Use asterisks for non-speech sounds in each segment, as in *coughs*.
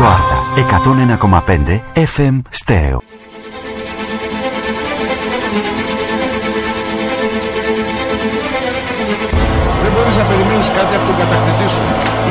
Ράδιο Άρτα 101,5 FM Στέρεο.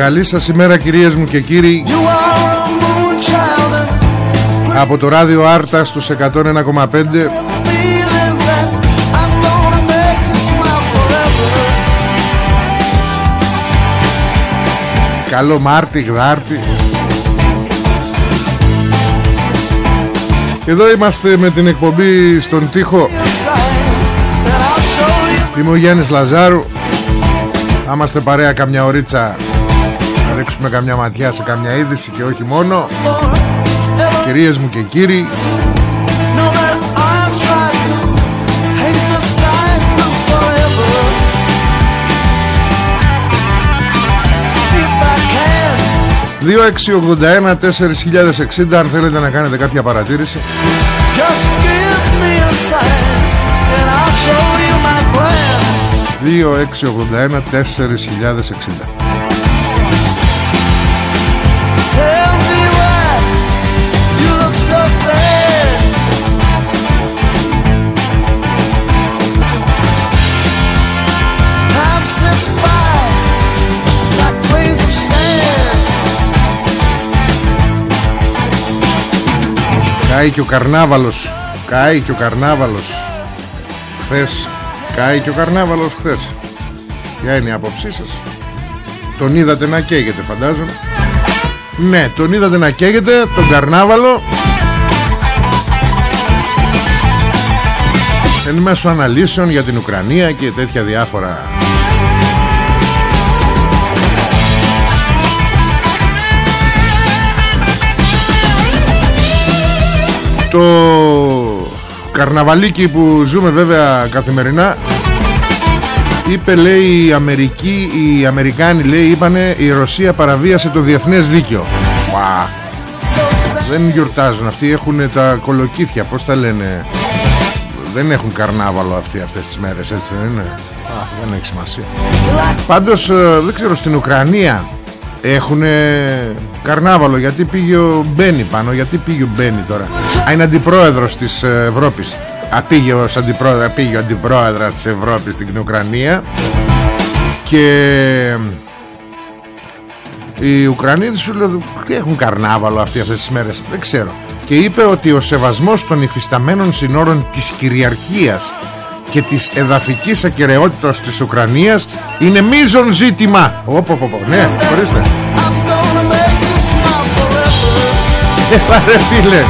Καλή σας ημέρα κυρίες μου και κύριοι. Από το ράδιο Άρτα στους 101,5 Καλό Μάρτι, Γδάρτι Εδώ είμαστε με την εκπομπή στον τοίχο. Είμαι ο Γιάννης Λαζάρου. Θα είμαστε παρέα καμιά ωρίτσα. Να ρίξουμε καμιά ματιά σε καμιά είδηση και όχι μόνο. Κυρίες μου και κύριοι ...2681-4060 αν θέλετε να κάνετε κάποια παρατήρηση. 2681-4060 Κάει και ο καρνάβαλος. Κάει και ο καρνάβαλος. Χθες Κάει και ο καρνάβαλος χθες. Ποια είναι η άποψή σας; Τον είδατε να καίγεται φαντάζομαι. Ναι τον είδατε να καίγεται Τον καρνάβαλο. Εν μέσω αναλύσεων για την Ουκρανία Και τέτοια διάφορα Το καρναβαλίκι που ζούμε βέβαια καθημερινά Είπε λέει η Αμερική Οι Αμερικάνοι λέει είπανε Η Ρωσία παραβίασε το διεθνές δίκαιο. Πα. Δεν γιορτάζουν αυτοί Έχουν τα κολοκύθια Πώς τα λένε. Δεν έχουν καρνάβαλο αυτοί αυτές τις μέρες Έτσι δεν είναι. Α, Δεν έχει σημασία. Πάντως ε, δεν ξέρω στην Ουκρανία έχουν καρνάβαλο γιατί πήγε ο Μπένι πάνω γιατί πήγε ο Μπένι τώρα. Α, είναι αντιπρόεδρος της Ευρώπης. Α, πήγε, ως αντιπρόεδρα, πήγε ο αντιπρόεδρος της Ευρώπης στην Ουκρανία. Και οι Ουκρανοί σου λέω τι έχουν καρνάβαλο αυτοί αυτές τις μέρες δεν ξέρω. Και είπε ότι ο σεβασμός των υφισταμένων συνόρων της κυριαρχίας και της εδαφικής ακεραιότητας της Ουκρανίας είναι μείζον ζήτημα. Ωπω, πω, ναι, χωρίστε. Έλα ρε φίλε.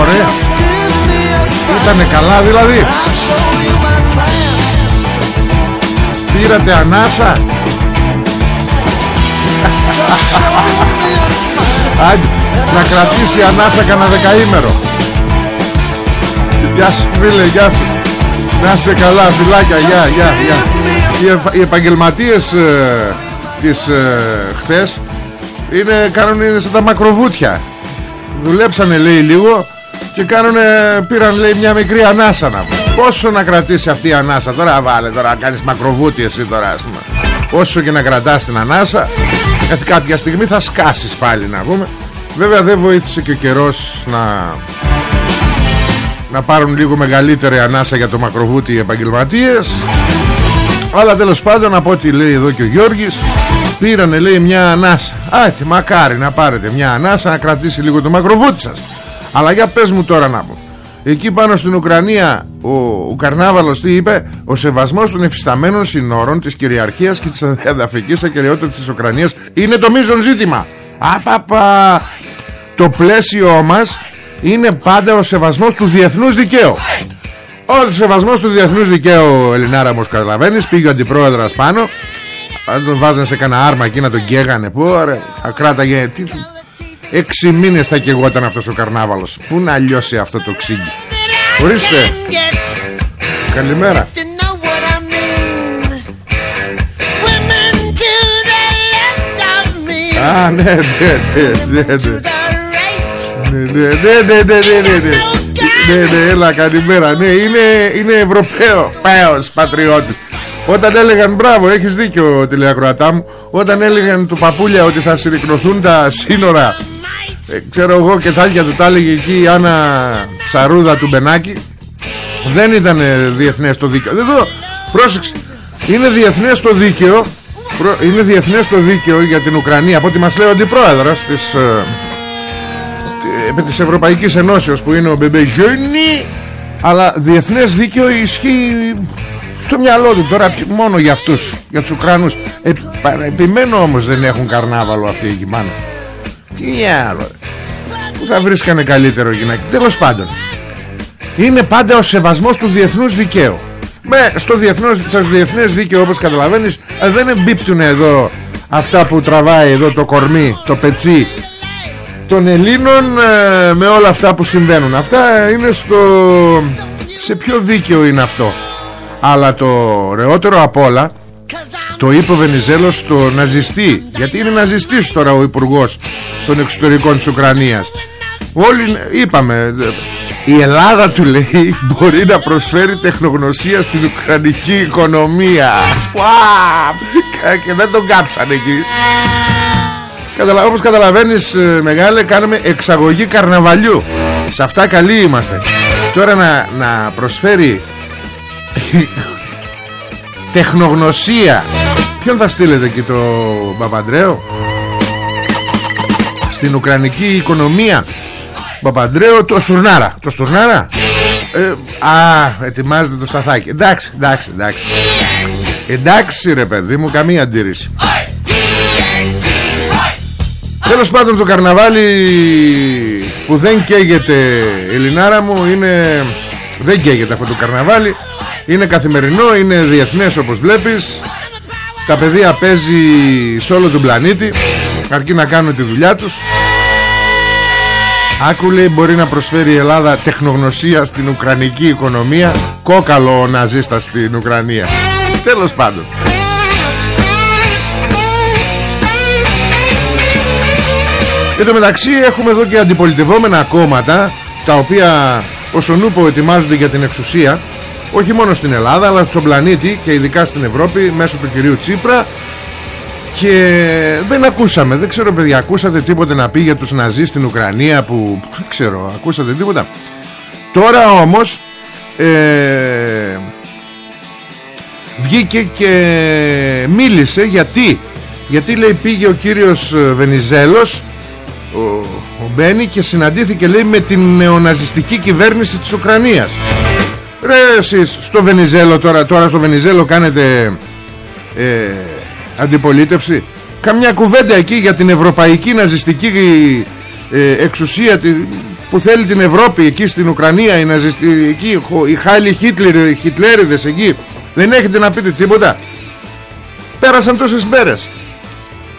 Ωραία. Ήτανε καλά δηλαδή. Πήρατε ανάσα Άντε, να κρατήσει ανάσα κανένα δεκαήμερο. Γεια σου φίλε, γεια σου. Να σε καλά, φιλάκια, γεια, γεια, γεια. Οι, ευ- οι επαγγελματίες ε, της ε, χθες είναι, κάνουν είναι σαν τα μακροβούτια. Δουλέψανε λέει λίγο και κάνουνε, πήραν λέει μια μικρή ανάσα να πούμε. Πόσο να κρατήσει αυτή η ανάσα Τώρα βάλε τώρα να κάνεις μακροβούτι εσύ τώρα ας πούμε. Όσο και να κρατάς την ανάσα ε, Κάποια στιγμή θα σκάσεις πάλι να πούμε Βέβαια δεν βοήθησε και ο καιρός να να πάρουν λίγο μεγαλύτερη ανάσα για το μακροβούτι οι επαγγελματίες. Αλλά τέλος πάντων από ό,τι λέει εδώ και ο Γιώργης πήρανε λέει μια ανάσα. Άτε μακάρι να πάρετε μια ανάσα να κρατήσει λίγο το μακροβούτι σας. Αλλά για πες μου τώρα να πω εκεί πάνω στην Ουκρανία ο, ο Καρνάβαλος τι είπε ο σεβασμός των εφισταμένων συνόρων της κυριαρχίας και της εδαφικής ακεραιότητας της Ουκρανίας είναι το μείζον ζήτημα Απαπα! Το πλαίσιο μας είναι πάντα ο σεβασμός του διεθνούς δικαίου. Ο σεβασμός του διεθνούς δικαίου Ελληνάρα μου καταλαβαίνεις πήγε ο αντιπρόεδρος πάνω. Αν τον βάζανε σε κανένα άρμα εκεί να τον καίγανε Πω ρε θα κράταγε τι, Έξι μήνες θα καιγόταν αυτός ο καρνάβαλος Πού να λιώσει αυτό το ξύγκι Ορίστε Καλημέρα Α ναι ναι ναι ναι ναι ναι, ναι, ναι, ναι, ναι, ναι, ναι. Ναι, ναι, έλα, καλημέρα. Ναι, είναι, είναι Ευρωπαίο, πέος, πατριώτης. Όταν έλεγαν, μπράβο, έχεις δίκιο, τηλεακροατά μου, όταν έλεγαν του παπούλια ότι θα συρρυκνωθούν τα σύνορα, ε, ξέρω εγώ και τάλια του τα έλεγε εκεί η Άννα Ψαρούδα του Μπενάκη, δεν ήταν ε, διεθνές το δίκαιο. Εδώ, πρόσεξε, είναι διεθνές το δίκαιο, προ- είναι διεθνές το δίκαιο για την Ουκρανία, από ό,τι μας λέει ο αντιπρόεδρος της... ε, επί της Ευρωπαϊκής Ενώσεως που είναι ο Μπεμπεγιόνι αλλά διεθνές δίκαιο ισχύει στο μυαλό του. Τώρα πι- μόνο για αυτούς για τους Ουκρανούς. Ε, πα- επιμένω όμως δεν έχουν καρνάβαλο αυτοί εκεί πάνω τι άλλο. Ρε. που θα βρίσκανε καλύτερο γυναίκη τέλος πάντων. Είναι πάντα ο σεβασμός του διεθνούς δικαίου. Με, στο, διεθνώς, στο διεθνές δίκαιο όπως καταλαβαίνεις ε, δεν εμπίπτουν εδώ αυτά που τραβάει εδώ το κορμί το πετσί των Ελλήνων ε, με όλα αυτά που συμβαίνουν. Αυτά είναι στο σε ποιο δίκαιο είναι αυτό. Αλλά το ρεότερο απ' όλα το είπε ο Βενιζέλος στο ναζιστή. Γιατί είναι ναζιστής τώρα ο Υπουργός των Εξωτερικών της Ουκρανίας. Όλοι είπαμε η Ελλάδα του λέει μπορεί να προσφέρει τεχνογνωσία στην Ουκρανική οικονομία. Σπουάμ! και δεν τον κάψανε εκεί. Καταλα... Όπως καταλαβαίνεις ε, μεγάλε κάνουμε εξαγωγή καρναβαλιού. Σε αυτά καλοί είμαστε. Τώρα να, να προσφέρει Τεχνογνωσία. Ποιον θα στείλετε εκεί το Παπαντρέο; Στην Ουκρανική οικονομία. Παπαντρέο το Στουρνάρα. Το Στουρνάρα; Ε, Α ετοιμάζεται το Σταθάκι. Εντάξει εντάξει εντάξει. Εντάξει ρε παιδί μου καμία αντίρρηση. Τέλος πάντων το καρναβάλι που δεν καίγεται Ελληνάρα μου είναι δεν καίγεται αυτό το καρναβάλι είναι καθημερινό, είναι διεθνές όπως βλέπεις. Τα παιδεία παίζει σε όλο τον πλανήτη. Αρκεί να κάνουν τη δουλειά τους. Άκου λέει μπορεί να προσφέρει η Ελλάδα τεχνογνωσία στην Ουκρανική οικονομία. Κόκαλο ο ναζίστας στην Ουκρανία. Τέλος πάντων. Εν τω μεταξύ έχουμε εδώ και αντιπολιτευόμενα κόμματα Τα οποία όσον ούπο ετοιμάζονται για την εξουσία Όχι μόνο στην Ελλάδα αλλά στον πλανήτη και ειδικά στην Ευρώπη Μέσω του κυρίου Τσίπρα και δεν ακούσαμε, δεν ξέρω παιδιά, ακούσατε τίποτε να πει για τους Ναζί στην Ουκρανία που δεν ξέρω, ακούσατε τίποτα. Τώρα όμως ε, βγήκε και μίλησε γιατί, γιατί λέει πήγε ο κύριος Βενιζέλος, ο, ο Μπένι και συναντήθηκε λέει με την νεοναζιστική κυβέρνηση της Ουκρανίας. Ρε εσείς στο Βενιζέλο τώρα, τώρα στο Βενιζέλο κάνετε... Ε, αντιπολίτευση; Καμιά κουβέντα εκεί για την ευρωπαϊκή ναζιστική ε, εξουσία τη, που θέλει την Ευρώπη εκεί στην Ουκρανία οι, ναζιστι, εκεί, οι χάλοι Χίτλερ, Χιτλέριδες εκεί. Δεν έχετε να πείτε τίποτα; Πέρασαν τόσες μέρες.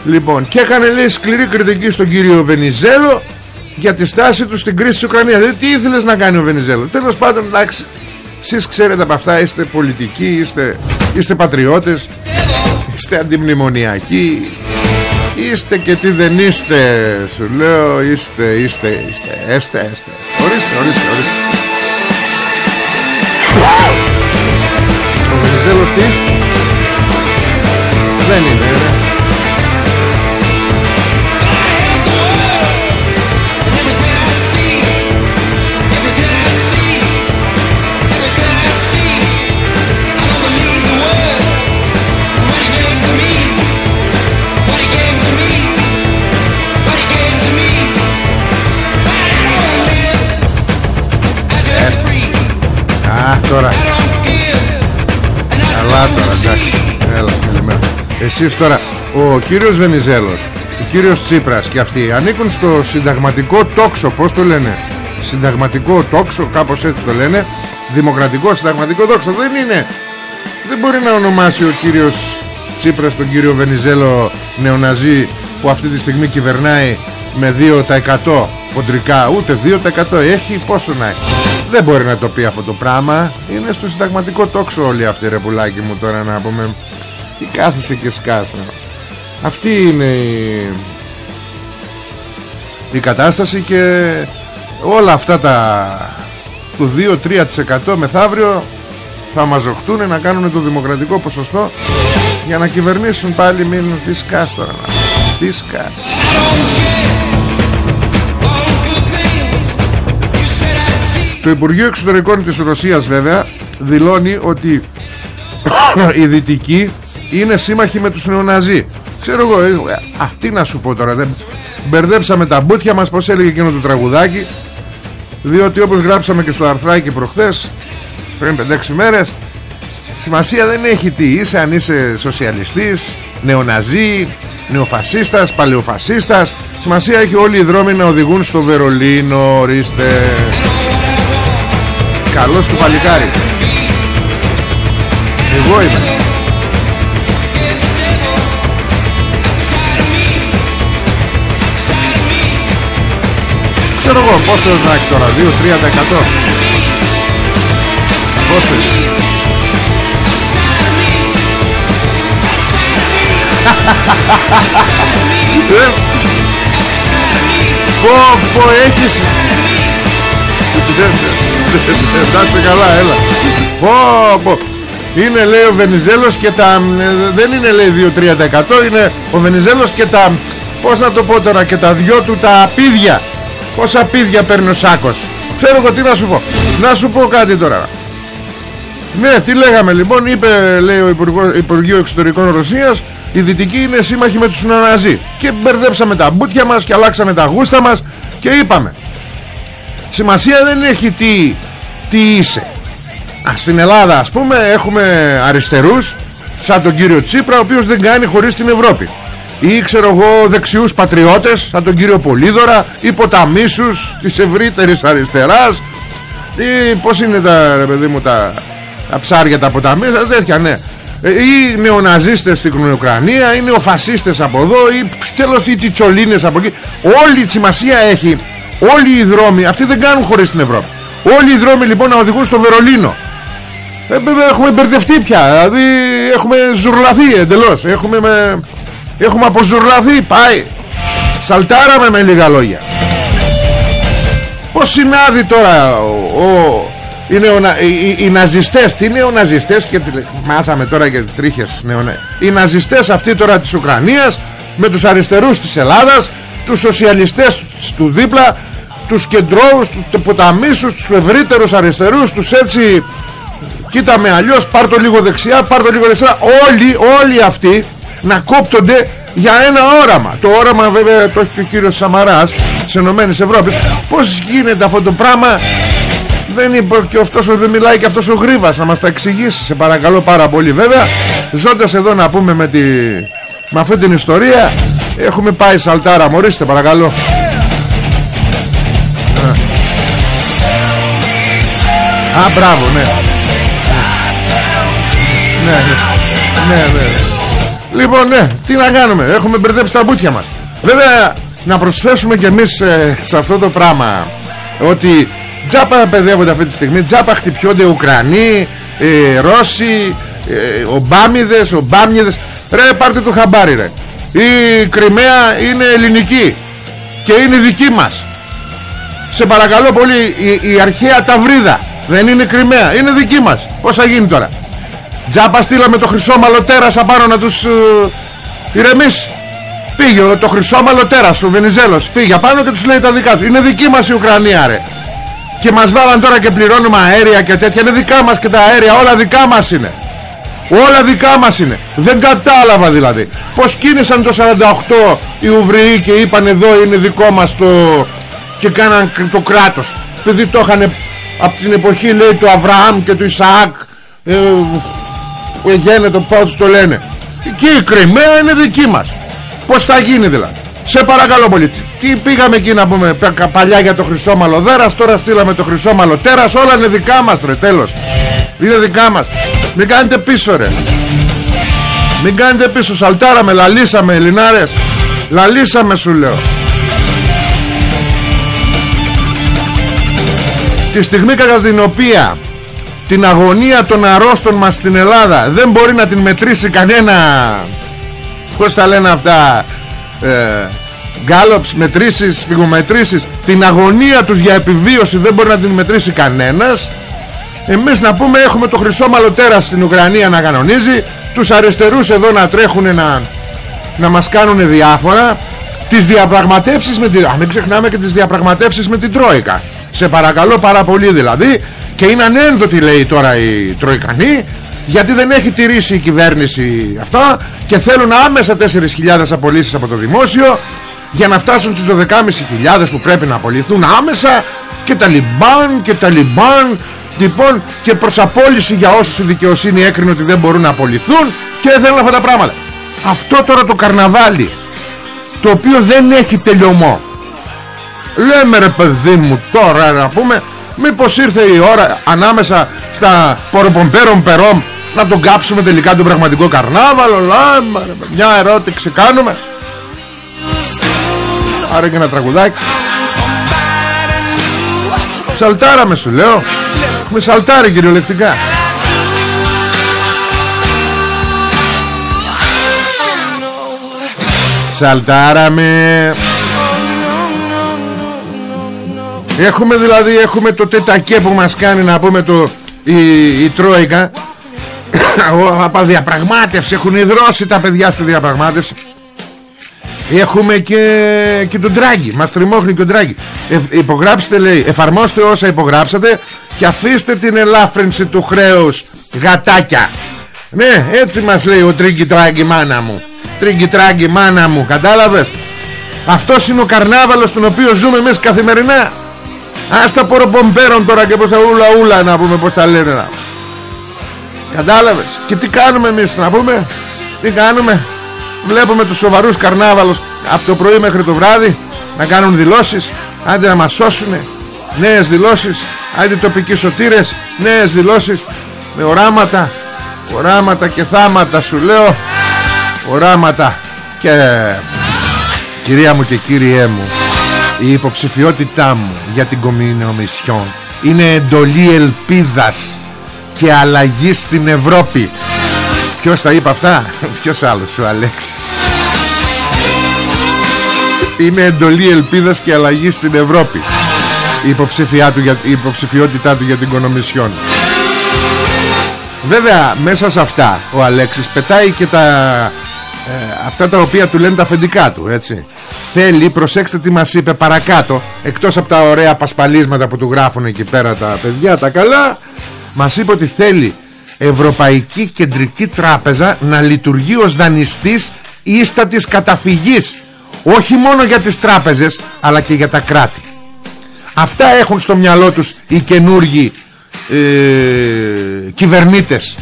Λοιπόν και έκανε λέει σκληρή κριτική στον κύριο Βενιζέλο για τη στάση του στην κρίση της Ουκρανίας. Δηλαδή τι ήθελες να κάνει ο Βενιζέλο; Τέλος πάντων εντάξει εσείς ξέρετε από αυτά είστε πολιτικοί είστε, είστε πατριώτες είστε αντιμνημονιακοί είστε και τι δεν είστε σου λέω είστε είστε είστε έστε έστε ορίστε ορίστε ορίστε. Ο Βενιζέλος τι; Εσείς τώρα. Ο κύριος Βενιζέλος Ο κύριος Τσίπρας και αυτοί Ανήκουν στο συνταγματικό τόξο Πώς το λένε; Συνταγματικό τόξο Κάπως έτσι το λένε. Δημοκρατικό συνταγματικό τόξο Δεν είναι. Δεν μπορεί να ονομάσει ο κύριος Τσίπρας τον κύριο Βενιζέλο Νεοναζί που αυτή τη στιγμή κυβερνάει με 2% ποντρικά ούτε 2% έχει πόσο να έχει. Δεν μπορεί να το πει αυτό το πράγμα. Είναι στο συνταγματικό τόξο όλοι αυτοί ρε πουλάκι μου τώρα να πούμε Ή κάθισε και σκάσα Αυτή είναι η... η κατάσταση και όλα αυτά τα του 2-3% μεθαύριο θα μαζοχτούν να κάνουν το δημοκρατικό ποσοστό για να κυβερνήσουν πάλι μην τι σκάς τώρα τι σκάς Το Υπουργείο Εξωτερικών της Ρωσίας βέβαια δηλώνει ότι *coughs* οι Δυτικοί είναι σύμμαχοι με τους νεοναζί. Ξέρω εγώ, ε, α, τι να σου πω τώρα, δεν... μπερδέψαμε τα μπούτια μας, πως έλεγε εκείνο το τραγουδάκι, διότι όπως γράψαμε και στο αρθράκι προχθές, πριν 5-6 μέρες, σημασία δεν έχει τι, είσαι αν είσαι σοσιαλιστής, νεοναζί, νεοφασίστας, παλαιοφασίστας, σημασία έχει όλοι οι δρόμοι να οδηγούν στο Βερολίνο, ορίστε. Καλός του παλικάρι Εγώ είμαι Ξέρω εγώ πόσο να έχει τώρα 2-3% Πόσο είναι Πω πω έχεις. Εντάξει καλά έλα. Πω, πω. Είναι λέει ο Βενιζέλος και τα Δεν είναι λέει 2-3% Είναι ο Βενιζέλος και τα Πώς να το πω τώρα και τα δυο του τα πίδια Πόσα πίδια παίρνει ο Σάκος. Ξέρω εγώ τι να σου πω. Να σου πω κάτι τώρα. Ναι τι λέγαμε λοιπόν Είπε λέει ο Υπουργείο Εξωτερικών Ρωσίας Οι Δυτικοί είναι σύμμαχοι με τους Ναζί Και μπερδέψαμε τα μπούτια μας Και αλλάξαμε τα γούστα μας Και είπαμε. Σημασία δεν έχει τι, τι είσαι. Α, Στην Ελλάδα ας πούμε έχουμε αριστερούς Σαν τον κύριο Τσίπρα Ο οποίος δεν κάνει χωρίς την Ευρώπη Ή ξέρω εγώ δεξιούς πατριώτες Σαν τον κύριο Πολύδωρα Ή ποταμίσους της ευρύτερης αριστεράς Ή πως είναι τα ρε παιδί μου τα, τα ψάρια τα ποταμίσια Τέτοια ναι ε, ή νεοναζίστες στην Ουκρανία ή νεοφασίστες από εδώ ή τέλος οι τσιτσολίνες από εκεί όλη η σημασία έχει Όλοι οι δρόμοι, αυτοί δεν κάνουν χωρίς την Ευρώπη. Όλοι οι δρόμοι λοιπόν να οδηγούν στο Βερολίνο. Ε, έχουμε μπερδευτεί πια. Δηλαδή έχουμε ζουρλαθεί εντελώς. Έχουμε, με... έχουμε αποζουρλαθεί. Πάει. Σαλτάραμε με λίγα λόγια. Πώς συνάδει τώρα ο, ο, οι, νεονα, οι, οι, ναζιστές Τι νεοναζιστές και Μάθαμε τώρα και τρίχες νεονα, Οι ναζιστές αυτοί τώρα της Ουκρανίας Με τους αριστερούς της Ελλάδας Τους σοσιαλιστές του δίπλα τους κεντρώους, τους ποταμίσους, τους ευρύτερους αριστερούς, τους έτσι κοίτα με αλλιώς, πάρ το λίγο δεξιά, πάρ το λίγο δεξιά, όλοι, όλοι αυτοί να κόπτονται για ένα όραμα. Το όραμα βέβαια το έχει και ο κύριος Σαμαράς της Ενωμένης Ευρώπης. Πώς γίνεται αυτό το πράγμα; Δεν είπε και αυτός δεν μιλάει και αυτός ο Γρίβας να μας τα εξηγήσει σε παρακαλώ πάρα πολύ βέβαια ζώντας εδώ να πούμε με, τη, με αυτή την ιστορία έχουμε πάει σαλτάρα μορίστε παρακαλώ Α, μπράβο, ναι. Ναι, ναι. Ναι, ναι. Λοιπόν ναι τι να κάνουμε Έχουμε μπερδέψει τα μπουτια μας. Βέβαια να προσθέσουμε κι εμείς ε, σε αυτό το πράγμα Ότι τζάπα παιδεύονται αυτή τη στιγμή Τζάπα χτυπιόνται Ουκρανοί ε, Ρώσοι ε, Ομπάμιδες Ομπάμιδες. Ρε πάρτε το χαμπάρι ρε. Η Κρυμαία είναι ελληνική Και είναι δική μας. Σε παρακαλώ πολύ Η, η αρχαία Ταυρίδα Δεν είναι Κρυμαία Είναι δική μας. Πώς θα γίνει τώρα; Τζάπα στείλαμε το χρυσό μαλλοτέρας απάνω να τους uh, ηρεμήσει Πήγε το χρυσό μαλλοτέρας ο Βενιζέλος. Πήγε απάνω και τους λέει τα δικά του. Είναι δική μας η Ουκρανία ρε. Και μας βάλαν τώρα και πληρώνουμε αέρια και τέτοια. Είναι δικά μας και τα αέρια όλα δικά μας είναι. Όλα δικά μας είναι. Δεν κατάλαβα δηλαδή. Πως κίνησαν το 48 οι Ουβριοί Και είπαν εδώ είναι δικό μας το Και κάναν το κράτος. Επειδή το είχαν από την εποχή λέει του Αβραάμ και του Ισαάκ ε, Γένετο πώς το λένε. Και η Κρυμαία είναι δική μας. Πως θα γίνει δηλαδή. Σε παρακαλώ πολύ Τι πήγαμε εκεί να πούμε παλιά για το χρυσό μαλλοδέρας Τώρα στείλαμε το χρυσό μαλλοτέρας Όλα είναι δικά μας ρε τέλος. Είναι δικά μας. Μην κάνετε πίσω ρε. Μην κάνετε πίσω. Σαλτάραμε λαλίσαμε Ελληνάρες. Λαλίσαμε σου λέω. Τη στιγμή κατά την οποία την αγωνία των αρρώστων μας στην Ελλάδα δεν μπορεί να την μετρήσει κανένα. Πως τα λένε αυτά ε, γκάλοψ μετρήσεις, φυγομετρήσεις την αγωνία τους για επιβίωση δεν μπορεί να την μετρήσει κανένας. Εμείς να πούμε έχουμε το χρυσό μαλλοτέρα στην Ουκρανία να κανονίζει. Τους αριστερούς εδώ να τρέχουν να, να μας κάνουν διάφορα. Τις διαπραγματεύσεις με την... Α, μην ξεχνάμε και τις διαπραγματεύσεις με την Τρόικα. Σε παρακαλώ πάρα πολύ δηλαδή και είναι ανένδοτη λέει τώρα η Τροϊκανή γιατί δεν έχει τηρήσει η κυβέρνηση αυτά και θέλουν άμεσα 4.000 απολύσεις από το δημόσιο για να φτάσουν στους 12.500 που πρέπει να απολυθούν άμεσα και τα λιμπάν και τα λιμπάν. Λοιπόν και προς απόλυση για όσους η δικαιοσύνη έκρινε ότι δεν μπορούν να απολυθούν και δεν θέλουν αυτά τα πράγματα. Αυτό τώρα το καρναβάλι το οποίο δεν έχει τελειωμό. Λέμε ρε παιδί μου τώρα να πούμε Μήπως ήρθε η ώρα ανάμεσα στα ποροπομπέρων περόμ να τον κάψουμε τελικά τον πραγματικό καρνάβαλο; Λάμα, Μια ερώτηση κάνουμε. Άρα και ένα τραγουδάκι. Σαλτάραμε σου λέω. Έχουμε σαλτάρει κυριολεκτικά. Σαλτάραμε Έχουμε δηλαδή έχουμε το τετακέ που μας κάνει να πούμε το, η, η Τρόικα. *coughs* Από διαπραγμάτευση έχουν ιδρώσει τα παιδιά στη διαπραγμάτευση. Έχουμε και, και τον Τράγκη Μας τριμώχνει και τον Τράγκη ε, Υπογράψτε λέει Εφαρμόστε όσα υπογράψατε Και αφήστε την ελάφρυνση του χρέους Γατάκια. Ναι έτσι μας λέει ο Τρίγκη Τράγκη μάνα μου. Τρίγκη Τράγκη μάνα μου Κατάλαβες; Αυτός είναι ο καρνάβαλος τον οποίο ζούμε εμείς καθημερινά Ας τα ποροπομπέρων τώρα και πως τα ούλα ούλα να πούμε πως τα λένε να. Κατάλαβες. Και τι κάνουμε εμείς να πούμε; Τι κάνουμε; Βλέπουμε τους σοβαρούς καρνάβαλους Από το πρωί μέχρι το βράδυ Να κάνουν δηλώσεις. Άντε να μας σώσουν Νέες δηλώσεις. Άντε τοπικοί σωτήρες. Νέες δηλώσεις. Με οράματα. Οράματα και θάματα σου λέω. Οράματα Και Κυρία μου και κύριέ μου η υποψηφιότητά μου για την Κομινομισιόν είναι εντολή ελπίδας και αλλαγή στην Ευρώπη. Ποιος τα είπε αυτά; *laughs* Ποιος άλλος, ο Αλέξης; Είναι εντολή ελπίδας και αλλαγή στην Ευρώπη. Η, υποψηφιά του, η υποψηφιότητά του για την Κομισιόν. Βέβαια μέσα σε αυτά ο Αλέξης πετάει και τα ε, αυτά τα οποία του λένε τα αφεντικά του έτσι. Θέλει, προσέξτε τι μας είπε παρακάτω εκτός από τα ωραία πασπαλίσματα που του γράφουν εκεί πέρα τα παιδιά τα καλά μας είπε ότι θέλει Ευρωπαϊκή Κεντρική Τράπεζα να λειτουργεί ως δανειστής ίστατης καταφυγής. Όχι μόνο για τις τράπεζες αλλά και για τα κράτη. Αυτά έχουν στο μυαλό τους οι καινούργοι ε, κυβερνήτες.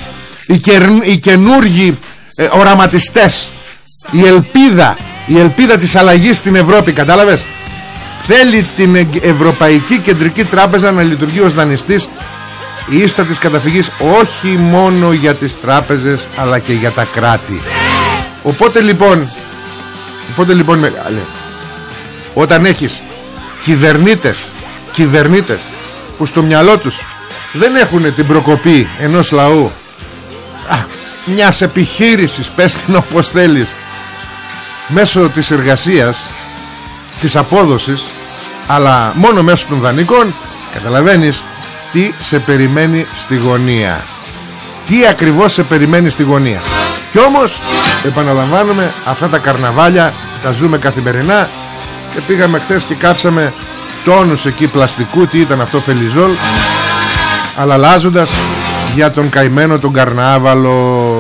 Οι, οι καινούργοι ε, οραματιστές. Η ελπίδα η ελπίδα της αλλαγής στην Ευρώπη κατάλαβες; Θέλει την Ευρωπαϊκή Κεντρική Τράπεζα να λειτουργεί ως δανειστής. Η ίστα της καταφυγής όχι μόνο για τις τράπεζες αλλά και για τα κράτη. Οπότε λοιπόν οπότε λοιπόν μεγάλε, όταν έχεις κυβερνήτες κυβερνήτες που στο μυαλό τους δεν έχουν την προκοπή ενός λαού α, μιας επιχείρησης πες την όπως θέλεις μέσω της εργασίας της απόδοσης αλλά μόνο μέσω των δανεικών καταλαβαίνεις τι σε περιμένει στη γωνία. Τι ακριβώς σε περιμένει στη γωνία. Κι όμως επαναλαμβάνουμε αυτά τα καρναβάλια τα ζούμε καθημερινά και πήγαμε χθες και κάψαμε τόνους εκεί πλαστικού τι ήταν αυτό φελιζόλ αλλά αλλάζοντας για τον καημένο τον καρνάβαλο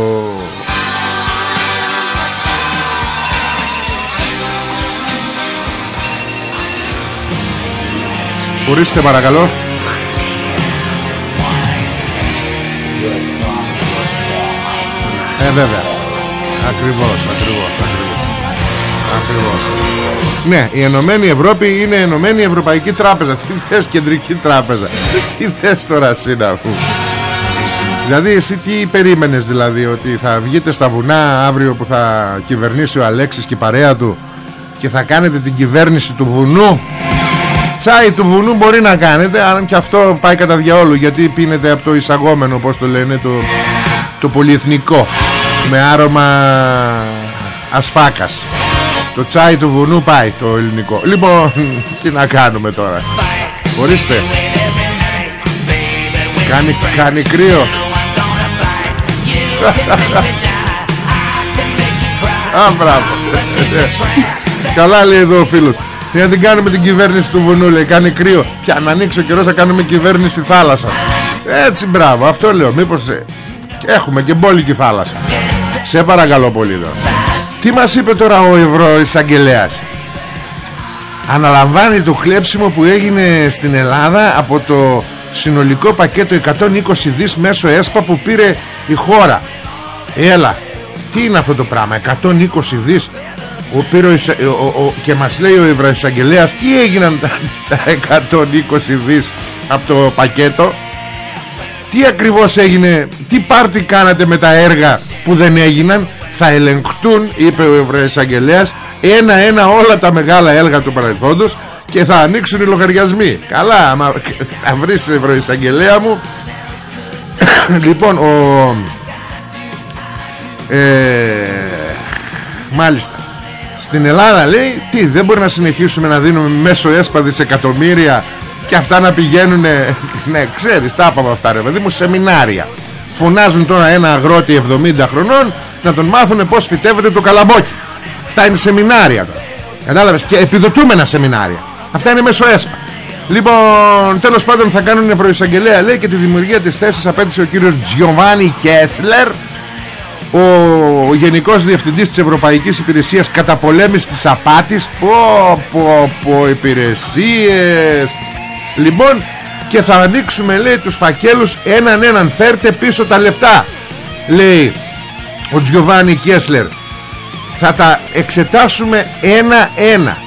Ορίστε παρακαλώ. Ε βέβαια. Ακριβώς, ακριβώς, ακριβώς. Ακριβώς. Ναι, η Ενωμένη Ευρώπη είναι Ενωμένη Ευρωπαϊκή Τράπεζα. *laughs* Τι θες κεντρική τράπεζα; Τι θες τώρα σύνα αφού Δηλαδή εσύ τι περίμενες δηλαδή Ότι θα βγείτε στα βουνά αύριο που θα κυβερνήσει ο Αλέξης και η παρέα του Και θα κάνετε την κυβέρνηση του βουνού; Τσάι του βουνού μπορεί να κάνετε Αν και αυτό πάει κατά διαόλου Γιατί πίνετε από το εισαγόμενο Πώς το λένε το, το πολυεθνικό Με άρωμα ασφάκας. Το τσάι του βουνού πάει το ελληνικό. Λοιπόν *laughs* τι να κάνουμε τώρα. Ορίστε. Κάνει, κάνει κρύο. *laughs* Α, μπράβο. *laughs* Καλά λέει εδώ ο φίλος για να την κάνουμε την κυβέρνηση του βουνού λέει Κάνει κρύο. Πια να ανοίξει ο καιρός θα κάνουμε κυβέρνηση θάλασσα. Έτσι μπράβο αυτό λέω. Μήπως ε, έχουμε και μπόλικη θάλασσα. Σε παρακαλώ πολύ εδώ. Τι μας είπε τώρα ο Ευρώ Εισαγγελέας Αναλαμβάνει το χλέψιμο που έγινε στην Ελλάδα Από το συνολικό πακέτο 120 δις μέσω ΕΣΠΑ που πήρε η χώρα. Έλα Τι είναι αυτό το πράγμα 120 δις; Ο Πύρο, ο, ο, και μας λέει ο Ευρωεισαγγελέας τι έγιναν τα, τα 120 δις από το πακέτο; Τι ακριβώς έγινε; Τι πάρτι κάνατε με τα έργα που δεν έγιναν; Θα ελεγχτούν είπε ο Ευρωεισαγγελέας ένα-ένα όλα τα μεγάλα έργα του παρελθόντος και θα ανοίξουν οι λογαριασμοί. Καλά άμα θα βρεις Ευρωεισαγγελέα μου. *coughs* Λοιπόν ο ε, μάλιστα στην Ελλάδα λέει τι δεν μπορεί να συνεχίσουμε να δίνουμε μέσω έσπα εκατομμύρια και αυτά να πηγαίνουν *laughs* ναι ξέρεις τα είπαμε αυτά ρε παιδί μου σεμινάρια φωνάζουν τώρα ένα αγρότη 70 χρονών να τον μάθουν πως φυτεύεται το καλαμπόκι. Αυτά είναι σεμινάρια τώρα. Κατάλαβες; Και επιδοτούμενα σεμινάρια αυτά είναι μέσω έσπα. Λοιπόν, τέλος πάντων θα κάνουν ευρωεισαγγελέα λέει και τη δημιουργία της θέσης απέτησε ο κύριος Τζιοβάνι Κέσλερ ο Γενικός Διευθυντής της Ευρωπαϊκής Υπηρεσίας καταπολέμησης της απάτης. Πω πω πω υπηρεσίες. Λοιπόν και θα ανοίξουμε λέει τους φακέλους έναν έναν. Φέρτε πίσω τα λεφτά λέει ο Τζιοβάνι Κέσλερ. Θα τα εξετάσουμε ένα-ένα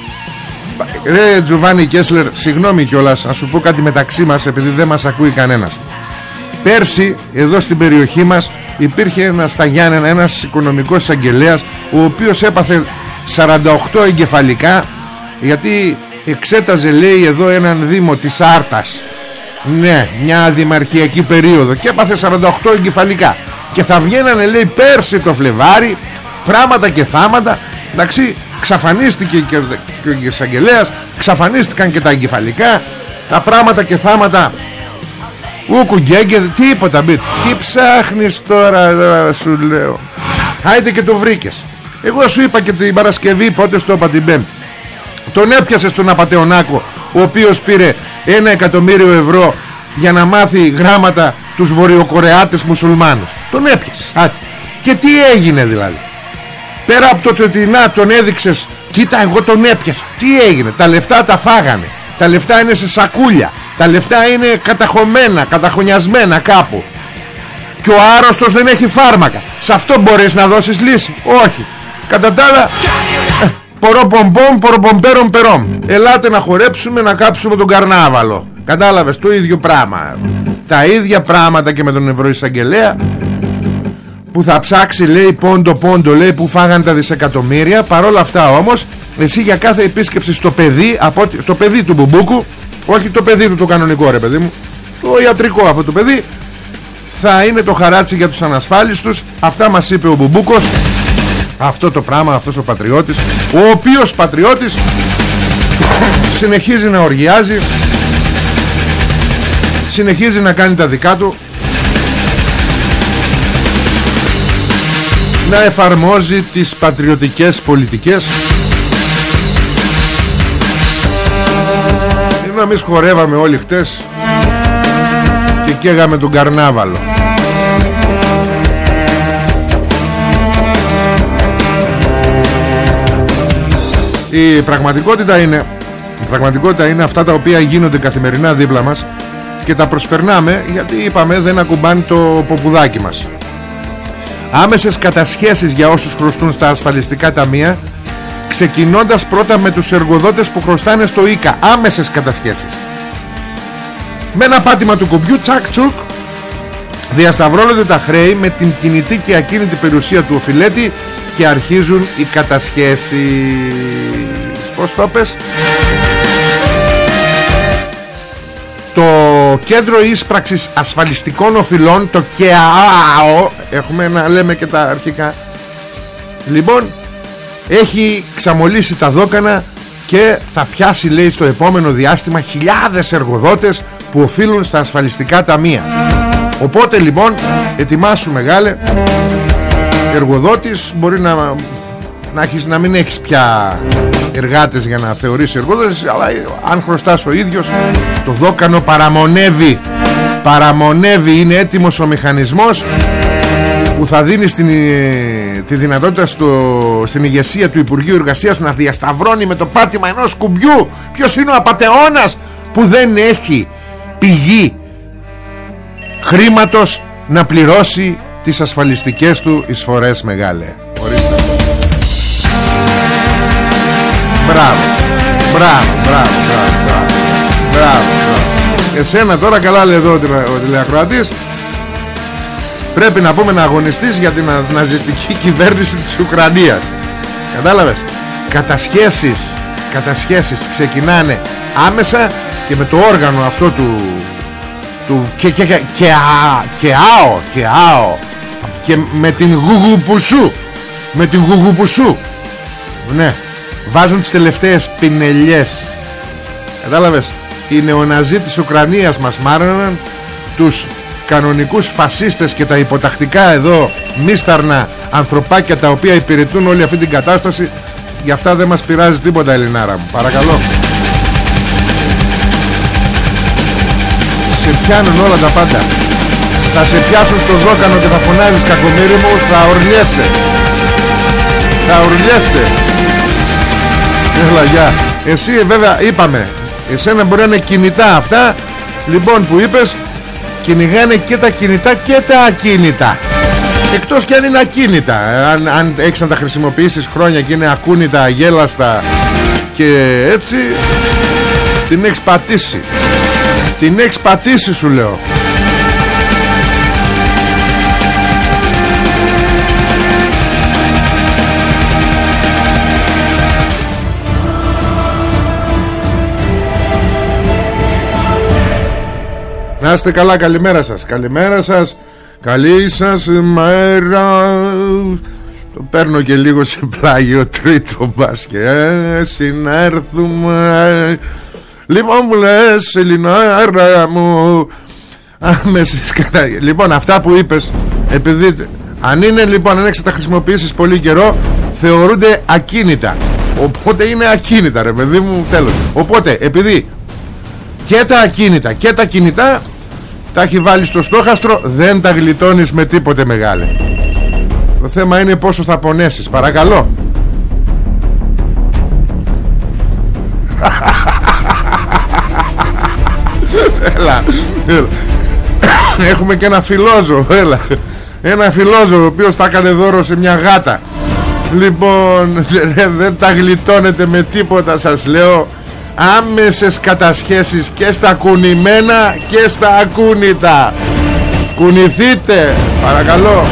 Ρε Τζιοβάνι Κέσλερ Συγγνώμη κιόλας Να σου πω κάτι μεταξύ μας Επειδή δεν μας ακούει κανένας Πέρσι εδώ στην περιοχή μας υπήρχε ένας στα Γιάννενα ένας οικονομικός εισαγγελέας ο οποίος έπαθε 48 εγκεφαλικά γιατί εξέταζε λέει εδώ έναν δήμο της Άρτας. Ναι μια δημαρχιακή περίοδο. Και έπαθε 48 εγκεφαλικά. Και θα βγαίνανε λέει πέρσι το Φλεβάρι πράγματα και θάματα. Εντάξει ξαφανίστηκε και, και ο εισαγγελέας ξαφανίστηκαν και τα εγκεφαλικά τα πράγματα και θάματα Ούκου γκέγκε τίποτα μπει Τι ψάχνεις τώρα σου λέω. Άιτε και το βρήκες. Εγώ σου είπα και την Παρασκευή Πότε στο είπα την Πέμπτη. Τον έπιασες τον Απατεωνάκο Ο οποίος πήρε ένα εκατομμύριο ευρώ Για να μάθει γράμματα Τους βορειοκορεάτες μουσουλμάνους. Τον έπιασες Άτε. Και τι έγινε δηλαδή; Πέρα από το ότι να τον έδειξες Κοίτα εγώ τον έπιασα. Τι έγινε; Τα λεφτά τα φάγανε. Τα λεφτά είναι σε σακούλια τα λεφτά είναι καταχωμένα, καταχωνιασμένα κάπου. Και ο άρρωστος δεν έχει φάρμακα. Σε αυτό μπορείς να δώσεις λύση. Όχι. Κατά τα άλλα ε, Ποροπομπομ, ποροπομπέρον περόμ Ελάτε να χορέψουμε να κάψουμε τον καρνάβαλο. Κατάλαβες το ίδιο πράγμα. Τα ίδια πράγματα και με τον Ευρωεισαγγελέα που θα ψάξει λέει πόντο πόντο λέει που φάγανε τα δισεκατομμύρια. Παρόλα αυτά όμως εσύ για κάθε επίσκεψη στο παιδί από, στο παιδί του Μπουμπούκου όχι το παιδί του το κανονικό ρε παιδί μου. Το ιατρικό αυτό το παιδί θα είναι το χαράτσι για τους ανασφάλιστους. Αυτά μας είπε ο Μπουμπούκος. Αυτό το πράγμα αυτός ο πατριώτης. Ο οποίος πατριώτης συνεχίζει να οργιάζει συνεχίζει να κάνει τα δικά του να εφαρμόζει τις πατριωτικές πολιτικές να εμείς χορεύαμε όλοι χτες και καίγαμε τον καρνάβαλο. Η πραγματικότητα είναι η πραγματικότητα είναι αυτά τα οποία γίνονται καθημερινά δίπλα μας και τα προσπερνάμε γιατί είπαμε δεν ακουμπάνει το ποπουδάκι μας. Άμεσες κατασχέσεις για όσους χρωστούν στα ασφαλιστικά ταμεία ξεκινώντας πρώτα με τους εργοδότες που χρωστάνε στο ΙΚΑ άμεσες κατασχέσεις. Με ένα πάτημα του κουμπιού τσακ τσουκ διασταυρώνονται τα χρέη με την κινητή και ακίνητη περιουσία του οφειλέτη και αρχίζουν οι κατασχέσεις. Πως το πες; Το κέντρο ίσπραξης ασφαλιστικών οφειλών το ΚΕΑΟ έχουμε να λέμε και τα αρχικά. Λοιπόν έχει ξαμολύσει τα δόκανα και θα πιάσει λέει στο επόμενο διάστημα χιλιάδες εργοδότες που οφείλουν στα ασφαλιστικά ταμεία. Οπότε λοιπόν ετοιμάσου μεγάλε. Εργοδότης μπορεί να, να, έχεις, να μην έχεις πια εργάτες για να θεωρείς εργοδότης αλλά αν χρωστάς ο ίδιος το δόκανο παραμονεύει. Παραμονεύει είναι έτοιμος ο μηχανισμός που θα δίνει στην, ε, τη δυνατότητα στο, στην ηγεσία του Υπουργείου Εργασίας να διασταυρώνει με το πάτημα ενός κουμπιού. Ποιος είναι ο απατεώνας που δεν έχει πηγή χρήματος να πληρώσει τις ασφαλιστικές του εισφορές μεγάλε. Ορίστε. Μπράβο. Μπράβο μπράβο μπράβο μπράβο εσένα τώρα καλά λέει εδώ ο τηλεακροατής πρέπει να πούμε να αγωνιστείς για την ναζιστική *laughs* κυβέρνηση της Ουκρανίας. Κατάλαβες; Κατασχέσεις κατασχέσεις ξεκινάνε άμεσα και με το όργανο αυτό του του και, και, και, και, α, και άο και άο και με την γουγουπουσού με την γουγουπουσού. Ναι βάζουν τις τελευταίες πινελιές. Κατάλαβες; Οι νεοναζί της Ουκρανίας μας μάραναν τους κανονικούς φασίστες και τα υποτακτικά εδώ μίσταρνα ανθρωπάκια τα οποία υπηρετούν όλη αυτή την κατάσταση γι' αυτά δεν μας πειράζει τίποτα Ελληνάρα μου. Παρακαλώ. Σε πιάνουν όλα τα πάντα. Θα σε πιάσουν στο δόκανο και θα φωνάζεις κακομύρι μου θα ορλιέσαι θα ορλιέσαι. Έλα γεια. Εσύ βέβαια είπαμε Εσένα μπορεί να είναι κινητά αυτά Λοιπόν που είπες Κυνηγάνε και τα κινητά και τα ακίνητα. Εκτός και αν είναι ακίνητα. Αν, αν έχεις να τα χρησιμοποιήσεις χρόνια Και είναι ακούνητα, αγέλαστα Και έτσι Την έχεις πατήσει. Την έχεις πατήσει σου λέω Να είστε καλά καλημέρα σας. Καλημέρα σας. Καλή σας μέρα. Το παίρνω και λίγο σε πλάγιο τρίτο μπάσκετ. Ε, Συνέρθουμε. Λοιπόν μου λες Ελληνάρα μου. Άμεσες κατά Λοιπόν αυτά που είπες Επειδή αν είναι λοιπόν αν έχεις τα χρησιμοποιήσεις πολύ καιρό Θεωρούνται ακίνητα. Οπότε είναι ακίνητα ρε παιδί μου τέλος. Οπότε επειδή και τα ακίνητα και τα κινητά τα έχει βάλει στο στόχαστρο δεν τα γλιτώνεις με τίποτε μεγάλε το θέμα είναι πόσο θα πονέσεις παρακαλώ έλα, έλα. έχουμε και ένα φιλόζο έλα. ένα φιλόζο ο οποίος θα έκανε δώρο σε μια γάτα λοιπόν *laughs* δεν τα γλιτώνετε με τίποτα σας λέω άμεσες κατασχέσεις και στα κουνημένα και στα ακούνητα κουνηθείτε παρακαλώ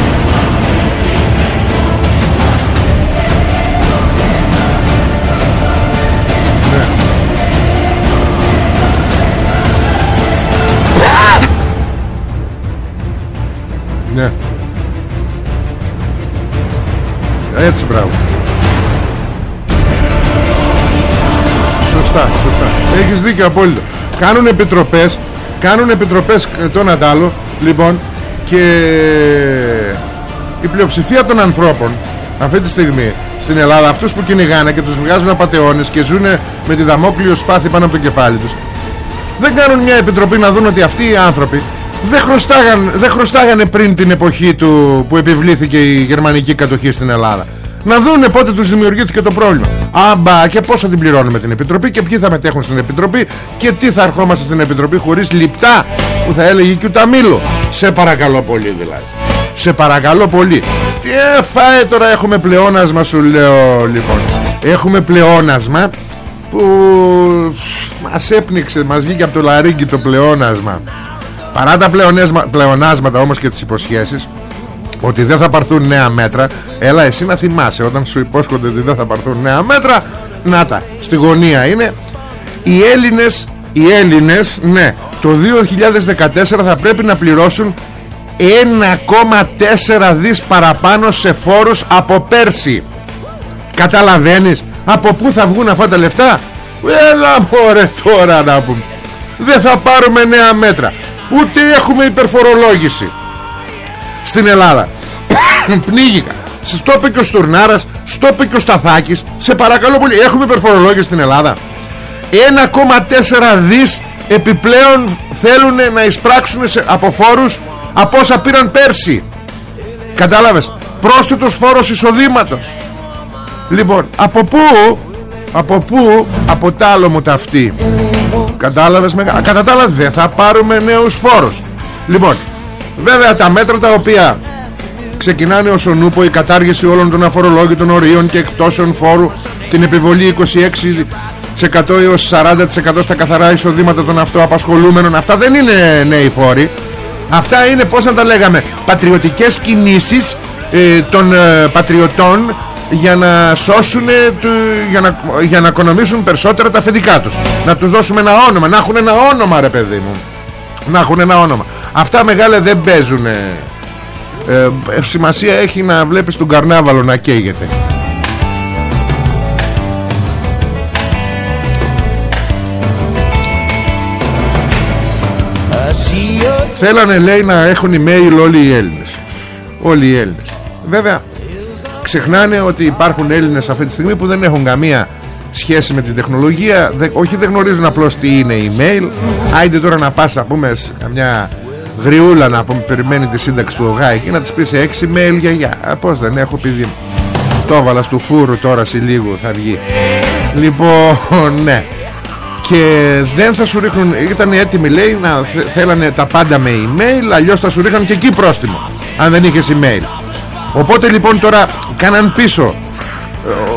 Ναι. ναι. Έτσι μπράβο. Έχεις δίκιο απόλυτο. Κάνουν επιτροπές Κάνουν επιτροπές ε, το ένα άλλο Λοιπόν και η πλειοψηφία των ανθρώπων αυτή τη στιγμή στην Ελλάδα αυτούς που κυνηγάνε και τους βγάζουν απατεώνες και ζουν με τη δαμόκλειο σπάθη πάνω από το κεφάλι τους δεν κάνουν μια επιτροπή να δουν ότι αυτοί οι άνθρωποι δεν χρωστάγαν, δεν χρωστάγανε πριν την εποχή του που επιβλήθηκε η γερμανική κατοχή στην Ελλάδα. Να δούνε πότε τους δημιουργήθηκε το πρόβλημα Άμπα και πόσο την πληρώνουμε την Επιτροπή και ποιοι θα μετέχουν στην Επιτροπή και τι θα ερχόμαστε στην Επιτροπή χωρίς λιπτά που θα έλεγε και ο Ταμίλο σε παρακαλώ πολύ δηλαδή. Σε παρακαλώ πολύ. Τι ε, φάει τώρα έχουμε πλεόνασμα σου λέω λοιπόν. Έχουμε πλεόνασμα Που μας έπνιξε Μας βγήκε από το λαρίγκι το πλεόνασμα. Παρά τα πλεονάσματα όμως και τις υποσχέσεις Ότι δεν θα πάρθουν νέα μέτρα. Έλα εσύ να θυμάσαι Όταν σου υπόσχονται ότι δεν θα πάρθουν νέα μέτρα Να τα. Στη γωνία είναι Οι Έλληνες Οι Έλληνες ναι Το 2014 θα πρέπει να πληρώσουν 1,4 δις παραπάνω σε φόρους από πέρσι. Καταλαβαίνεις Από πού θα βγουν αυτά τα λεφτά; Έλα μωρέ τώρα να πούμε. Δεν θα πάρουμε νέα μέτρα. Ούτε έχουμε υπερφορολόγηση Στην Ελλάδα. Πνίγηκα. Στο είπε και ο Στουρνάρας Στο είπε και ο Σταθάκης. Σε παρακαλώ πολύ Έχουμε υπερφορολόγηση στην Ελλάδα. 1,4 δις επιπλέον θέλουν να εισπράξουν σε, από φόρους από όσα πήραν πέρσι. Κατάλαβες; Πρόσθετος φόρος εισοδήματος. Λοιπόν από πού από πού από τ' άλλο μου ταυτί κατάλαβες κατά τα άλλα δεν θα πάρουμε νέους φόρους. Λοιπόν βέβαια τα μέτρα τα οποία ξεκινάνε ως ο νούπο η κατάργηση όλων των αφορολόγητων ορίων και εκτόσεων φόρου την επιβολή 26% έως 40% στα καθαρά εισοδήματα των αυτοαπασχολούμενων αυτά δεν είναι νέοι φόροι. Αυτά είναι πως να τα λέγαμε Πατριωτικές κινήσεις ε, των ε, πατριωτών για να σώσουν για, να, για να οικονομήσουν περισσότερα τα αφεντικά τους. Να τους δώσουμε ένα όνομα να έχουν ένα όνομα ρε παιδί μου να έχουν ένα όνομα. Αυτά μεγάλα δεν παίζουν ε, ε, σημασία έχει να βλέπεις τον καρνάβαλο να καίγεται. Θέλανε λέει να έχουν email όλοι οι Έλληνες. Όλοι οι Έλληνες. Βέβαια ξεχνάνε ότι υπάρχουν Έλληνες αυτή τη στιγμή που δεν έχουν καμία σχέση με την τεχνολογία. Όχι δεν γνωρίζουν απλώς τι είναι email. Άιντε τώρα να πας να πούμε καμιά γριούλα να πούμε περιμένει τη σύνταξη του ΟΓΑ και να της πεις 6 email για για Πώς δεν έχω πει το έβαλα στο φούρου τώρα σε λίγο θα βγει. Λοιπόν *laughs* ναι. Και δεν θα σου ρίχνουν ήταν έτοιμοι λέει να θέλανε τα πάντα με email αλλιώς θα σου ρίχνουν και εκεί πρόστιμο αν δεν είχες email. Οπότε λοιπόν τώρα κάναν πίσω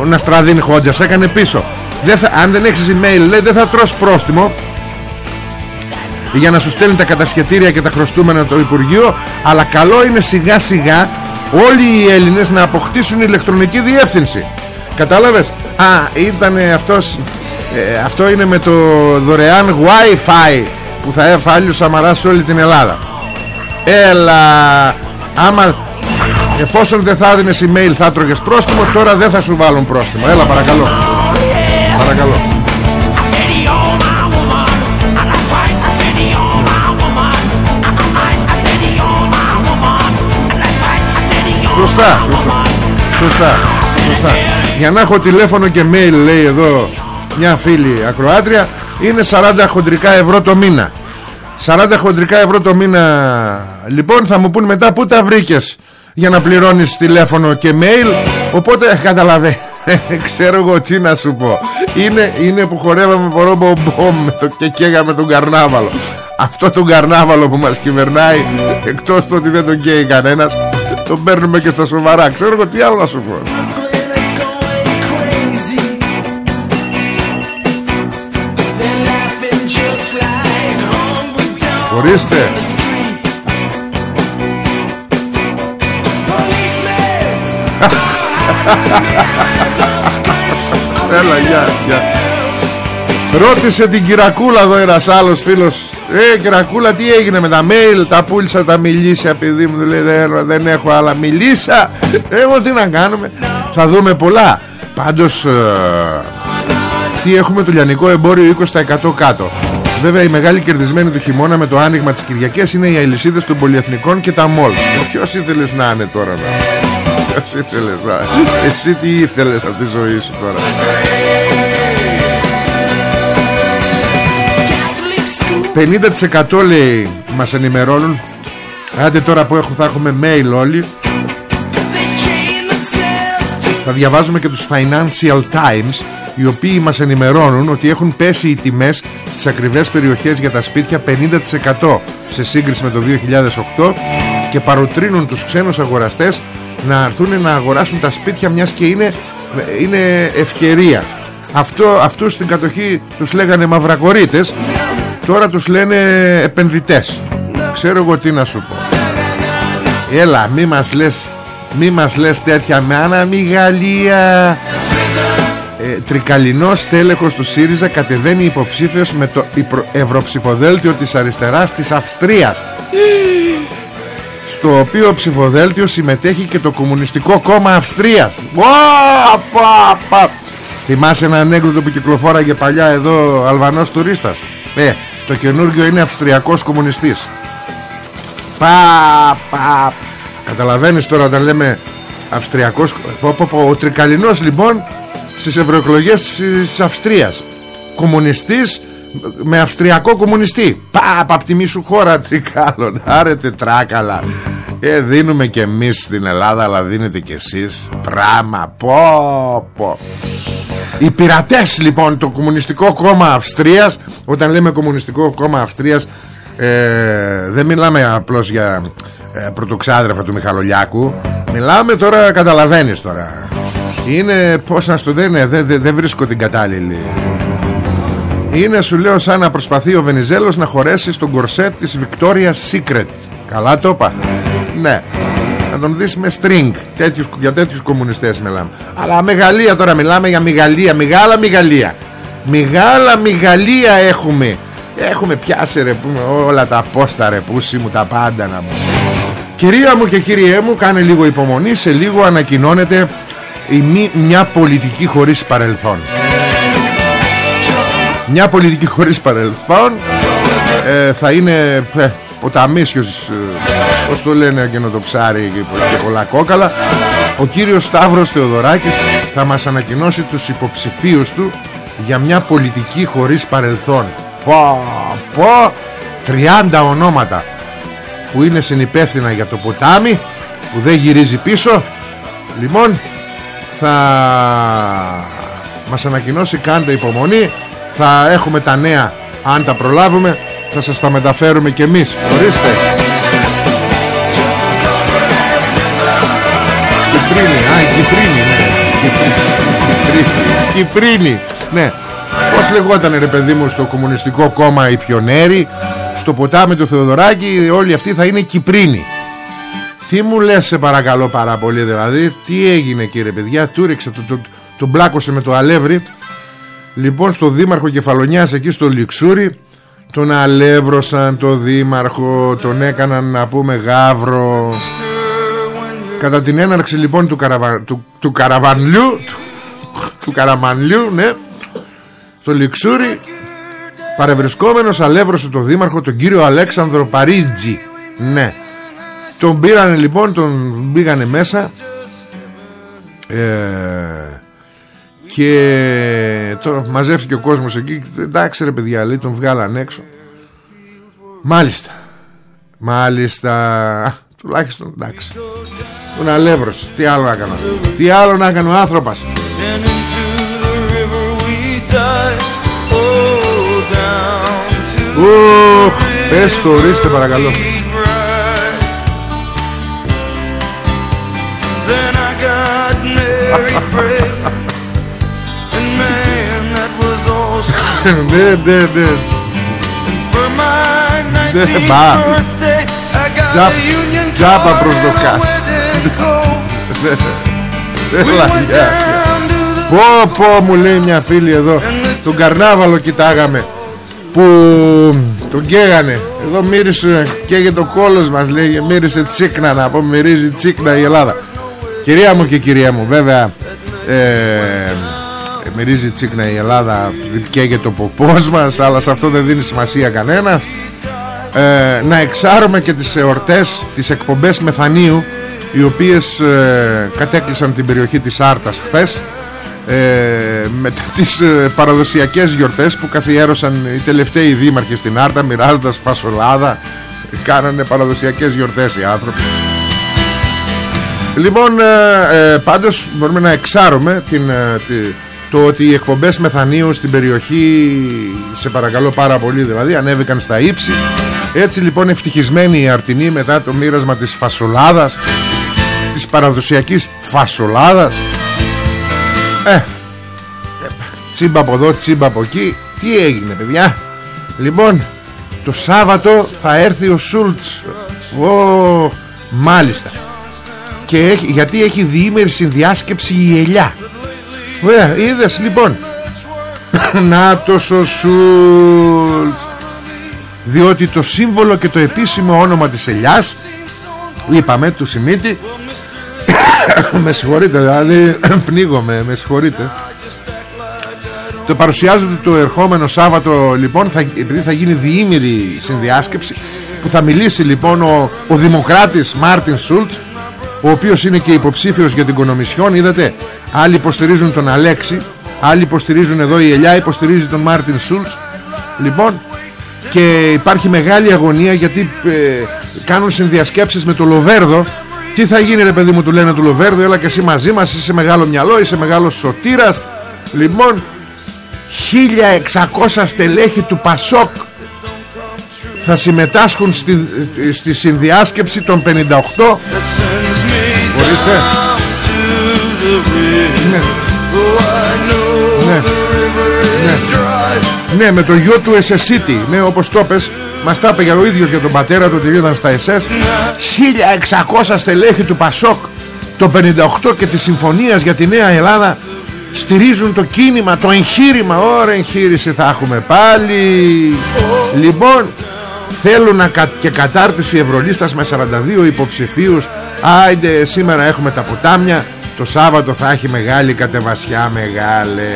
να στραδίνει χόντζας έκανε πίσω. Δεν θα, αν δεν έχεις email λέει δεν θα τρως πρόστιμο. Για να σου στέλνει τα κατασχετήρια και τα χρωστούμενα το Υπουργείο αλλά καλό είναι σιγά σιγά όλοι οι Έλληνες να αποκτήσουν ηλεκτρονική διεύθυνση. Κατάλαβες; Α ήταν αυτός ε, αυτό είναι με το δωρεάν Wi-Fi που θα έφαλει ο Σαμαράς σε όλη την Ελλάδα. Έλα άμα εφόσον δεν θα δίνεις email θα τρώγες πρόστιμο τώρα δεν θα σου βάλουν πρόστιμο. Έλα παρακαλώ. Παρακαλώ. Σωστά, σωστά, σωστά, σωστά. Για να έχω τηλέφωνο και mail λέει εδώ μια φίλη ακροάτρια είναι 40 χοντρικά ευρώ το μήνα. 40 χοντρικά ευρώ το μήνα. Λοιπόν θα μου πούν μετά πού τα βρήκες για να πληρώνεις τηλέφωνο και mail. Οπότε καταλαβαίνω *laughs* ξέρω εγώ τι να σου πω. Είναι, είναι που χορεύαμε πορό μπομ και καίγαμε τον καρνάβαλο. Αυτό τον καρνάβαλο που μας κυβερνάει εκτός του ότι δεν τον καίει κανένας τον παίρνουμε και στα σοβαρά. Ξέρω εγώ τι άλλο να σου πω. Ορίστε *laughs* Έλα γεια, γεια. Ρώτησε την Κυρακούλα εδώ ένας άλλος φίλος. Ε κερακούλα τι έγινε με τα mail Τα πούλησα τα μιλήσια παιδί μου λέει, δεν, δεν έχω άλλα μιλήσα Εγώ τι να κάνουμε. Θα δούμε πολλά. Πάντως ε, Τι έχουμε το λιανικό εμπόριο 20% κάτω. Βέβαια η μεγάλη κερδισμένη του χειμώνα με το άνοιγμα της Κυριακής είναι οι αλυσίδες των πολυεθνικών και τα μόλς. Ποιος ήθελες να είναι τώρα να... Ποιος ήθελες να... Εσύ τι ήθελες από τη ζωή σου τώρα; 50% λέει μας ενημερώνουν Άντε τώρα που έχουμε, θα έχουμε mail όλοι Θα διαβάζουμε και τους Financial Times Οι οποίοι μας ενημερώνουν ότι έχουν πέσει οι τιμές Στις ακριβές περιοχές για τα σπίτια 50% Σε σύγκριση με το 2008 Και παροτρύνουν τους ξένους αγοραστές Να έρθουν να αγοράσουν τα σπίτια Μιας και είναι, είναι ευκαιρία. Αυτό, Αυτούς στην κατοχή τους λέγανε μαυρακορίτες Τώρα τους λένε επενδυτές. Ξέρω εγώ τι να σου πω. Έλα μη μας λες Μη μας λες τέτοια με αναμυγαλία. Ε, Τρικαλινός τέλεχος του ΣΥΡΙΖΑ Κατεβαίνει υποψήφιος με το ευρωψηφοδέλτιο της αριστεράς της Αυστρίας Στο οποίο ψηφοδέλτιο συμμετέχει και το Κομμουνιστικό Κόμμα Αυστρίας. Θυμάσαι ένα ανέκδοτο που κυκλοφόραγε παλιά εδώ Αλβανός τουρίστας; Ε, το καινούργιο είναι Αυστριακός κομμουνιστής. Πα, πα. Καταλαβαίνεις τώρα όταν λέμε Αυστριακός πω, πω, πω, Ο Τρικαλινός λοιπόν Στις ευρωεκλογές της Αυστρίας. Κομμουνιστής με Αυστριακό κομμουνιστή. Πα, απ' τη σου χώρα Τρικάλων Άρε τετράκαλα. Ε, δίνουμε και εμείς στην Ελλάδα Αλλά δίνετε και εσείς Πράμα. Πω πω. Οι πειρατές λοιπόν το Κομμουνιστικό Κόμμα Αυστρίας Όταν λέμε Κομμουνιστικό Κόμμα Αυστρίας ε, Δεν μιλάμε απλώς για ε, πρωτοξάδρεφα του Μιχαλολιάκου. Μιλάμε τώρα καταλαβαίνεις τώρα. Είναι πως να στο δεν, δεν, δεν βρίσκω την κατάλληλη είναι σου λέω σαν να προσπαθεί ο Βενιζέλος να χωρέσει στον κορσέτ της Victoria's Secret. Καλά το είπα. Ναι. Να τον δεις με string. Τέτοιους, Για τέτοιους κομμουνιστές μιλάμε. Αλλά μεγαλεία τώρα μιλάμε για μεγαλεία. Μεγάλα μεγαλεία. Μεγάλα μεγαλεία έχουμε. Έχουμε πιάσει ρε πούμε όλα τα πόστα ρε πούσι μου τα πάντα να μου. Κυρία μου και κύριέ μου κάνε λίγο υπομονή. Σε λίγο ανακοινώνεται η μια πολιτική χωρίς παρελθόν Μια πολιτική χωρίς παρελθόν ε, Θα είναι ε, ο Ταμίσιος ε, Πώς το λένε εκείνο το ψάρι και, και πολλά κόκαλα. Ο κύριος Σταύρος Θεοδωράκης θα μας ανακοινώσει τους υποψηφίους του Για μια πολιτική χωρίς παρελθόν. Πω πω 30 ονόματα Που είναι συνυπεύθυνα για το ποτάμι Που δεν γυρίζει πίσω. Λοιπόν θα μας ανακοινώσει κάντε υπομονή Θα έχουμε τα νέα αν τα προλάβουμε θα σας τα μεταφέρουμε και εμείς Ορίστε Κυπρίνη, α, η Κυπρίνη, ναι. Κυπρίνη, ναι. Πώς λεγόταν ρε παιδί μου στο Κομμουνιστικό Κόμμα οι πιονέροι, στο ποτάμι του Θεοδωράκη, όλοι αυτοί θα είναι Κυπρίνη. Τι μου λες σε παρακαλώ πάρα πολύ δηλαδή, τι έγινε κύριε παιδιά, του ρίξε, το, το, το, μπλάκωσε με το αλεύρι. Λοιπόν στο Δήμαρχο Κεφαλονιάς εκεί στο Λιξούρι, τον αλεύρωσαν το Δήμαρχο, τον έκαναν να πούμε γάβρο. Κατά την έναρξη λοιπόν του, καραβα... του, του καραβανλιού του, του καραμανλιού ναι στο Λιξούρι παρευρισκόμενος αλεύρωσε το δήμαρχο τον κύριο Αλέξανδρο Παρίτζη. Ναι. Τον πήρανε λοιπόν τον πήγανε μέσα ε, και το μαζεύτηκε ο κόσμος εκεί εντάξει ρε παιδιά λέει τον βγάλαν έξω. Μάλιστα. Μάλιστα. Τουλάχιστον εντάξει. Τον αλεύρος Τι άλλο να κάνω. Τι άλλο να κάνω ο άνθρωπος. Ουχ Πες το ορίστε παρακαλώ *laughs* Ναι ναι ναι. Ναι μα. Τζάπα προσδοκάς Πω πω μου λέει μια φίλη εδώ. Τον καρνάβαλο κοιτάγαμε Που Τον καίγανε. Εδώ μύρισε Καίγε το κόλος μας λέει Μύρισε τσίκνα να πω Μυρίζει τσίκνα η Ελλάδα. Κυρία μου και κυρία μου Βέβαια ε, Μυρίζει τσίκνα η Ελλάδα Καίγε το ποπός μας Αλλά σε αυτό δεν δίνει σημασία κανένα. Ε, Να εξάρουμε και τις εορτές Τις εκπομπές μεθανίου Οι οποίες ε, κατέκλυσαν την περιοχή της Άρτας χθες ε, μετά *laughs* τις ε, παραδοσιακές γιορτές που καθιέρωσαν οι τελευταίοι δήμαρχοι στην Άρτα μοιράζοντας φασολάδα κάνανε παραδοσιακές γιορτές οι άνθρωποι. Λοιπόν ε, ε πάντως μπορούμε να εξάρουμε την, ε, το ότι οι εκπομπές μεθανίου στην περιοχή σε παρακαλώ πάρα πολύ δηλαδή ανέβηκαν στα ύψη. Έτσι λοιπόν ευτυχισμένοι οι αρτινοί μετά το μοίρασμα της φασολάδας της παραδοσιακής φασολάδας. Ε, τσίμπα από εδώ τσίμπα από εκεί. Τι έγινε παιδιά; Λοιπόν το Σάββατο θα έρθει ο Σούλτς. Ω, Μάλιστα. Και έχει, γιατί έχει διήμερη συνδιάσκεψη η ελιά Ωραία είδες λοιπόν. Νάτος ο Σούλτς. Διότι το σύμβολο και το επίσημο όνομα της ελιάς Είπαμε του Σιμίτη *coughs* με συγχωρείτε δηλαδή *coughs* πνίγομαι με συγχωρείτε. Το παρουσιάζεται το ερχόμενο Σάββατο λοιπόν θα, επειδή θα γίνει διήμηρη συνδιάσκεψη που θα μιλήσει λοιπόν ο, ο Δημοκράτης Μάρτιν Σούλτς ο οποίος είναι και υποψήφιος για την Κομισιόν είδατε άλλοι υποστηρίζουν τον Αλέξη άλλοι υποστηρίζουν εδώ η Ελιά υποστηρίζει τον Μάρτιν Σούλτς. Λοιπόν και υπάρχει μεγάλη αγωνία γιατί ε, κάνουν συνδιασκέψεις με το Λοβέρδο. Τι θα γίνει ρε παιδί μου του λένε του Λοβέρδο Έλα και εσύ μαζί μας είσαι μεγάλο μυαλό Είσαι μεγάλος σωτήρας. Λοιπόν 1600 στελέχη του Πασόκ Θα συμμετάσχουν στη, στη συνδιάσκεψη των 58 Μπορείτε ναι. Ναι. ναι. ναι με το γιο του SSCity Ναι όπως το πες μας τα είπε ο ίδιος για τον πατέρα του ότι ήταν στα ΕΣΕΣ 1600 στελέχη του Πασόκ το 58 και της συμφωνίας για τη Νέα Ελλάδα στηρίζουν το κίνημα, το εγχείρημα ώρα εγχείρηση θα έχουμε πάλι λοιπόν θέλουν να κα... και κατάρτιση Ευρωλίστας με 42 υποψηφίους άιντε σήμερα έχουμε τα ποτάμια το Σάββατο θα έχει μεγάλη κατεβασιά μεγάλε.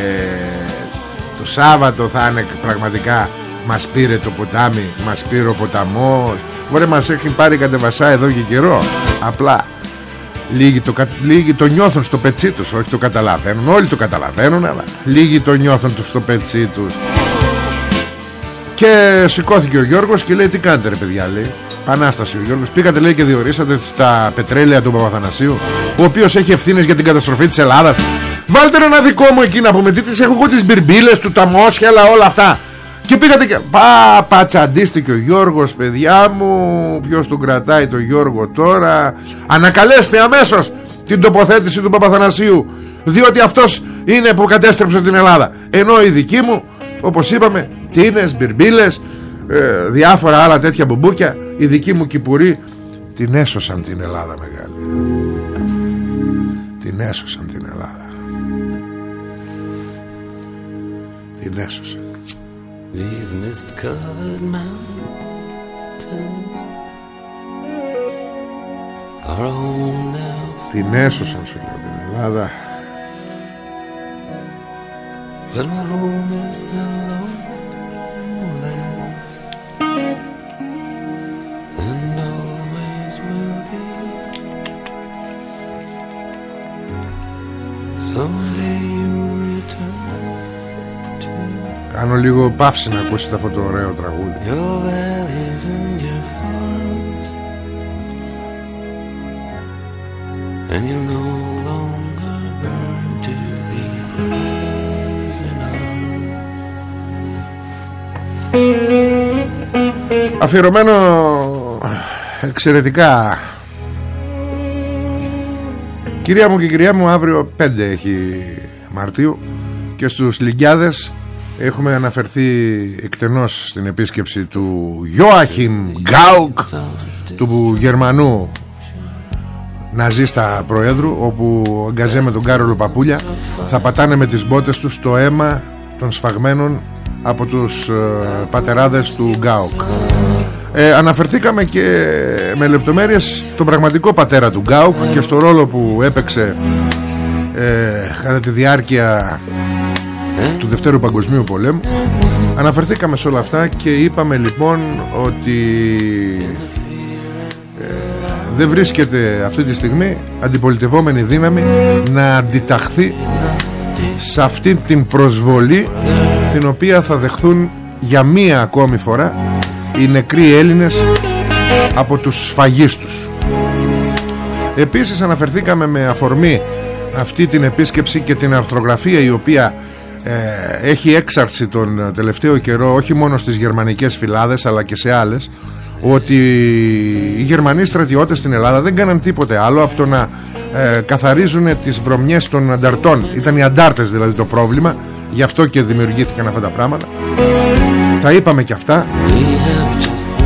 Το Σάββατο θα είναι πραγματικά μας πήρε το ποτάμι Μας πήρε ο ποταμός. Μπορεί μας έχει πάρει κατεβασά εδώ και καιρό. Απλά Λίγοι το, λίγοι το νιώθουν στο πετσί τους. Όχι το καταλαβαίνουν Όλοι το καταλαβαίνουν αλλά Λίγοι το νιώθουν στο πετσί τους. Και σηκώθηκε ο Γιώργος Και λέει τι κάνετε ρε παιδιά λέει Πανάσταση ο Γιώργος Πήγατε λέει και διορίσατε στα πετρέλαια του Παπαθανασίου Ο οποίος έχει ευθύνες για την καταστροφή της Ελλάδας. Βάλτε ένα δικό μου εκεί να πούμε Τι τις έχω εγώ τις μπυρμπίλες του Τα μόσχελα όλα αυτά. Και πήγατε και... Πα, πατσαντίστηκε ο Γιώργος παιδιά μου. Ποιος τον κρατάει το Γιώργο τώρα. Ανακαλέστε αμέσως Την τοποθέτηση του Παπαθανασίου Διότι αυτός είναι που κατέστρεψε την Ελλάδα. Ενώ οι δικοί μου Όπως είπαμε Τίνες, μπυρμπίλες ε, Διάφορα άλλα τέτοια μπουμπούκια Οι δικοί μου κυπουροί Την έσωσαν την Ελλάδα μεγάλη Την έσωσαν την Ελλάδα Την έσωσαν These mist-covered mountains are home now. Την έσωσαν σου λέω την Ελλάδα. But my home is the lowlands Κάνω λίγο παύση να ακούσετε αυτό το ωραίο τραγούδι Αφιερωμένο εξαιρετικά. Κυρία μου και κυρία μου αύριο 5 έχει Μαρτίου και στους Λιγκιάδες Έχουμε αναφερθεί εκτενώς στην επίσκεψη του Ιωάχιμ Γκάουκ του Γερμανού ναζίστα προέδρου όπου αγκαζέ με τον Κάρολο Παπούλια θα πατάνε με τις μπότες τους το αίμα των σφαγμένων από τους ε, πατεράδες του Γκάουκ ε, αναφερθήκαμε και με λεπτομέρειες στον πραγματικό πατέρα του Γκάουκ και στο ρόλο που έπαιξε ε, κατά τη διάρκεια του Δευτέρου Παγκοσμίου Πολέμου. Αναφερθήκαμε σε όλα αυτά και είπαμε λοιπόν ότι ε, δεν βρίσκεται αυτή τη στιγμή αντιπολιτευόμενη δύναμη να αντιταχθεί σε αυτή την προσβολή την οποία θα δεχθούν για μία ακόμη φορά οι νεκροί Έλληνες από τους σφαγίστους. Επίσης αναφερθήκαμε με αφορμή αυτή την επίσκεψη και την αρθρογραφία η οποία ε, έχει έξαρση τον τελευταίο καιρό όχι μόνο στις γερμανικές φυλάδες αλλά και σε άλλες ότι οι Γερμανοί στρατιώτες στην Ελλάδα δεν κάναν τίποτε άλλο από το να ε, καθαρίζουν τις βρωμιές των ανταρτών. Ήταν οι αντάρτες δηλαδή το πρόβλημα γι' αυτό και δημιουργήθηκαν αυτά τα πράγματα. Τα είπαμε και αυτά.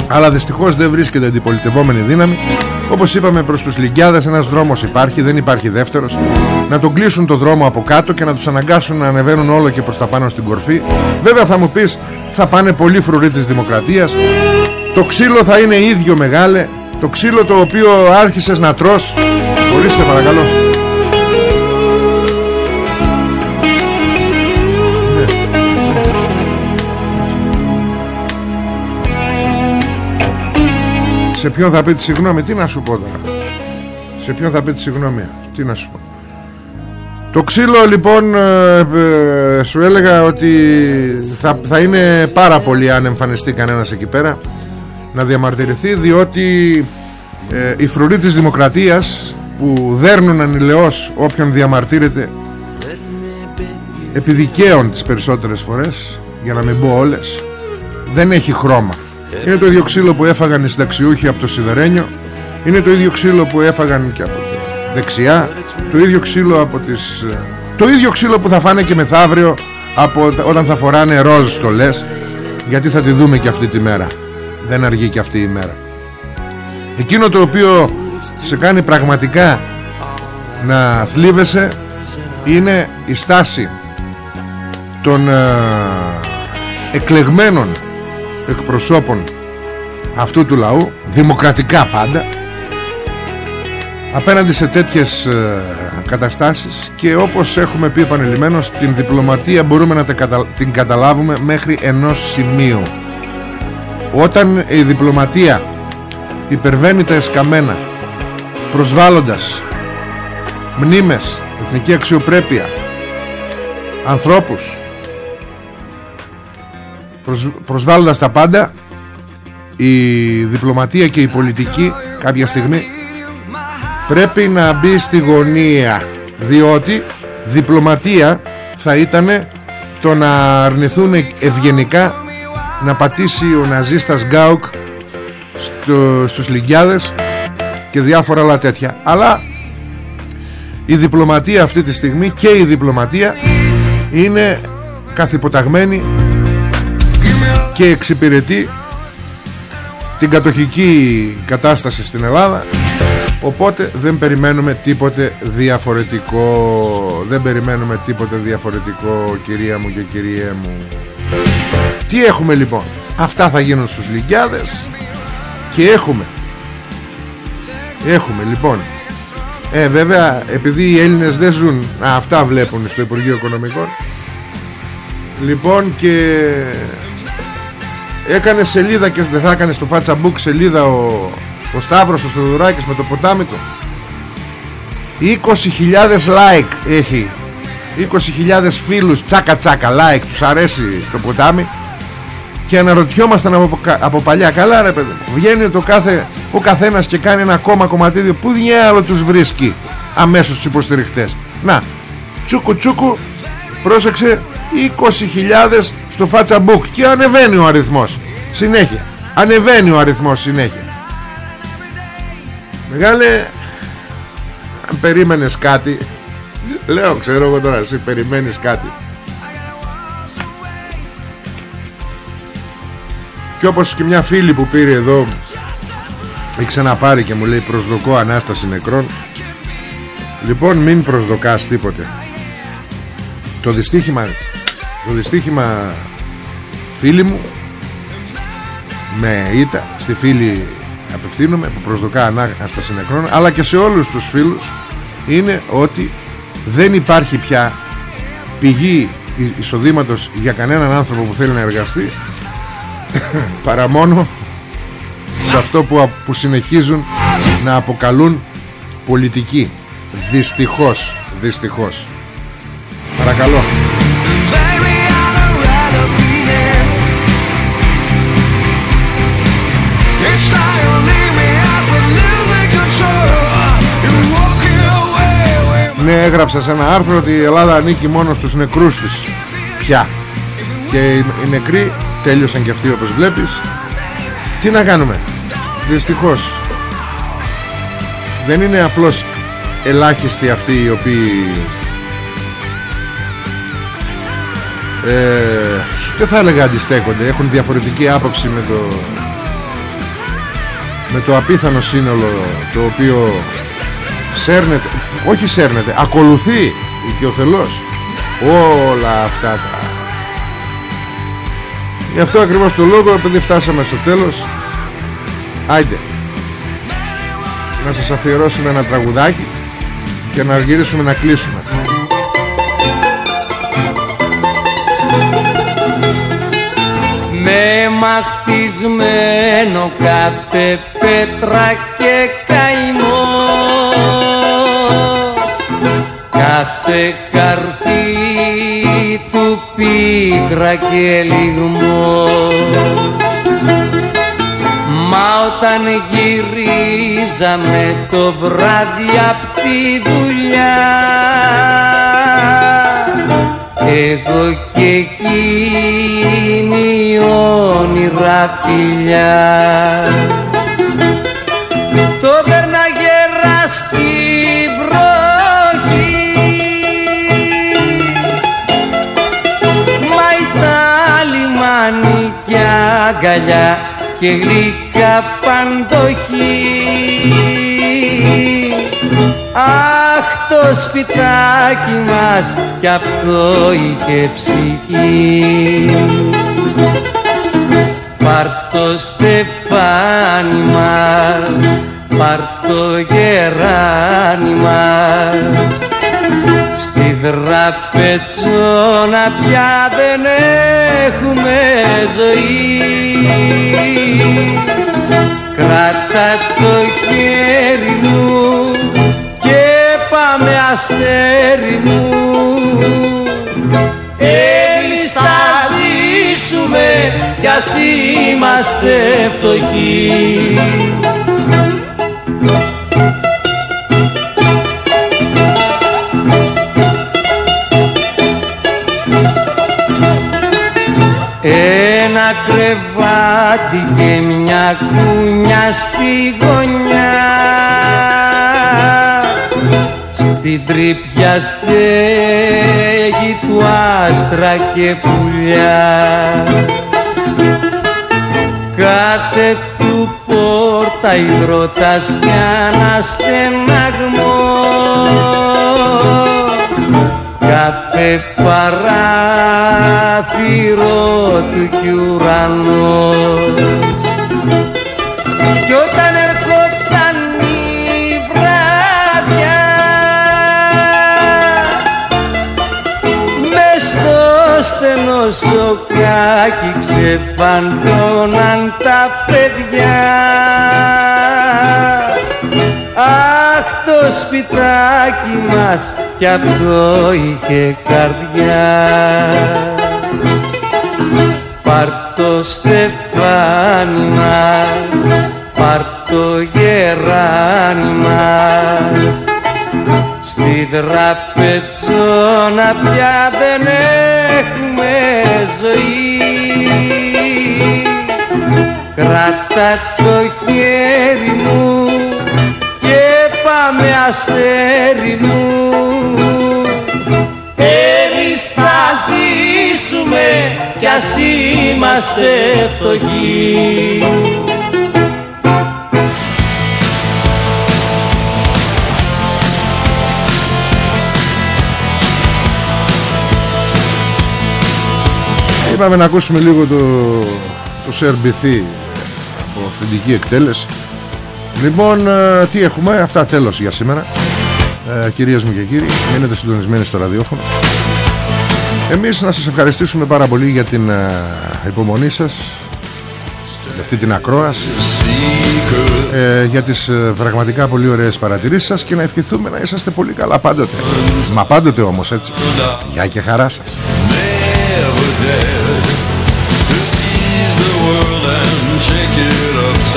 Αλλά δυστυχώς δεν βρίσκεται αντιπολιτευόμενη δύναμη. Όπως είπαμε προς τους Λυγκιάδες ένας δρόμος υπάρχει δεν υπάρχει δεύτερος. Να τον κλείσουν το δρόμο από κάτω και να τους αναγκάσουν να ανεβαίνουν όλο και προς τα πάνω στην κορφή. Βέβαια θα μου πεις θα πάνε πολύ φρουροί της δημοκρατίας. Το ξύλο θα είναι ίδιο μεγάλε. Το ξύλο το οποίο άρχισες να τρως. Ορίστε παρακαλώ Σε ποιον θα πείτε συγγνώμη Τι να σου πω τώρα. Σε ποιον θα πείτε συγγνώμη Τι να σου πω. Το ξύλο λοιπόν ε, ε, σου έλεγα ότι θα, θα είναι πάρα πολύ αν εμφανιστεί κανένας εκεί πέρα να διαμαρτυρηθεί διότι ε, οι φρουροί της δημοκρατίας που δέρνουν ανηλεώς όποιον διαμαρτύρεται επιδικαίων τις περισσότερες φορές για να μην πω όλες δεν έχει χρώμα είναι το ίδιο ξύλο που έφαγαν οι συνταξιούχοι από το Σιδερένιο. Είναι το ίδιο ξύλο που έφαγαν και από το δεξιά. Το ίδιο ξύλο από τις το ίδιο ξύλο που θα φάνε και μεθαύριο από, όταν θα φοράνε ροζ στολές γιατί θα τη δούμε και αυτή τη μέρα. Δεν αργεί και αυτή η μέρα. Εκείνο το οποίο σε κάνει πραγματικά να θλίβεσαι είναι η στάση των ε, εκλεγμένων εκπροσώπων αυτού του λαού δημοκρατικά πάντα απέναντι σε τέτοιες ε, καταστάσεις και όπως έχουμε πει επανελειμμένως την διπλωματία μπορούμε να την καταλάβουμε μέχρι ενός σημείου. Όταν η διπλωματία υπερβαίνει τα εσκαμμένα προσβάλλοντας μνήμες, εθνική αξιοπρέπεια ανθρώπους προσβάλλοντας τα πάντα η διπλωματία και η πολιτική κάποια στιγμή πρέπει να μπει στη γωνία διότι διπλωματία θα ήταν το να αρνηθούν ευγενικά να πατήσει ο ναζίστας Γκάουκ στο, στους Λυγκιάδες και διάφορα άλλα τέτοια. Αλλά η διπλωματία αυτή τη στιγμή και η διπλωματία είναι καθυποταγμένη και εξυπηρετεί την κατοχική κατάσταση στην Ελλάδα. Οπότε δεν περιμένουμε τίποτε διαφορετικό. Δεν περιμένουμε τίποτε διαφορετικό κυρία μου και κυριέ μου. Τι έχουμε λοιπόν; Αυτά θα γίνουν στους Λυγκιάδες και έχουμε. Έχουμε λοιπόν. Ε βέβαια επειδή οι Έλληνες δεν ζουν α, αυτά βλέπουν στο Υπουργείο Οικονομικών. Λοιπόν και έκανε σελίδα και δεν θα έκανε στο Facebook σελίδα ο, ο Σταύρος ο Θεοδωράκης με το ποτάμι του. 20.000 like έχει. 20.000 φίλους τσάκα τσάκα like τους αρέσει το ποτάμι. Και αναρωτιόμασταν από, από παλιά καλά ρε παιδί βγαίνει το κάθε, ο καθένας και κάνει ένα ακόμα κομματίδιο που διάλο τους βρίσκει αμέσως τους υποστηριχτές. Να τσούκου τσούκου πρόσεξε 20.000 στο Facebook και ανεβαίνει ο αριθμός. Συνέχεια. Ανεβαίνει ο αριθμός συνέχεια. Μεγάλε αν περίμενες κάτι λέω ξέρω εγώ τώρα εσύ περιμένεις κάτι. Και όπως και μια φίλη που πήρε εδώ έχει ξαναπάρει και μου λέει προσδοκώ Ανάσταση νεκρών λοιπόν μην προσδοκάς τίποτε. Το δυστύχημα το δυστύχημα φίλη μου. Με ήττα στη φίλη απευθύνομαι που προσδοκά ανάσταση νεκρών αλλά και σε όλους τους φίλους είναι ότι δεν υπάρχει πια πηγή εισοδήματος για κανέναν άνθρωπο που θέλει να εργαστεί *laughs* παρά μόνο σε αυτό που, που συνεχίζουν να αποκαλούν πολιτική δυστυχώς δυστυχώς. Παρακαλώ έγραψα σε ένα άρθρο ότι η Ελλάδα ανήκει μόνο στους νεκρούς της. Πια. Και οι νεκροί τέλειωσαν και αυτοί όπως βλέπεις. Τι να κάνουμε; Δυστυχώς. Δεν είναι απλώς ελάχιστοι αυτοί οι οποίοι ε, Δεν θα έλεγα αντιστέκονται Έχουν διαφορετική άποψη με το Με το απίθανο σύνολο Το οποίο σέρνεται όχι σέρνεται ακολουθεί και ο θελός. Όλα αυτά τα γι' αυτό ακριβώς το λόγο επειδή φτάσαμε στο τέλος άιντε. Να σας αφιερώσουμε ένα τραγουδάκι και να αργυρίσουμε να κλείσουμε. Με μαχτισμένο κάθε πέτρα και κάθε καρφί του πίκρα και λιγμό. Μα όταν γυρίζαμε το βράδυ απ' τη δουλειά εγώ και εκείνη όνειρα φιλιά αγκαλιά και γλυκά παντοχή Αχ το σπιτάκι μας κι αυτό είχε ψυχή. Πάρ' το στεφάνι μας, πάρ' το γεράνι μας Στη δραπετσόνα πια δεν έχουμε ζωή. Κράτα το χέρι μου και πάμε αστέρι μου. Εμείς θα ζήσουμε κι ας είμαστε φτωχοί κρεβάτι και μια κούνια στη γωνιά. Στην τρύπια στέγη του άστρα και πουλιά. Κάθε του πόρτα υδρότας κι αναστεναγμός κάθε παράθυρο του κι ουρανός. Κι όταν ερχόταν η βράδια μες στο στενό σοκάκι ξεφαντώναν τα παιδιά σπιτάκι μας κι αυτό είχε καρδιά. Πάρ' το στεφάνι μας, πάρ' το γεράνι μας. Στη δραπετσόνα πια δεν έχουμε ζωή. Κράτα το χέρι μου και πάμε αστέρι μου κι ας είμαστε φτωχοί Είπαμε να ακούσουμε λίγο το, το σερμπιθί από αυθεντική εκτέλεση. Λοιπόν, ε, τι έχουμε, αυτά τέλος για σήμερα. Ε, κυρίες μου και κύριοι, μείνετε συντονισμένοι στο ραδιόφωνο. Εμείς να σας ευχαριστήσουμε πάρα πολύ για την ε, υπομονή σας για αυτή την ακρόαση ε, για τις ε, πραγματικά πολύ ωραίες παρατηρήσεις σας και να ευχηθούμε να είσαστε πολύ καλά πάντοτε μα πάντοτε όμως έτσι Γεια και χαρά σας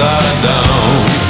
And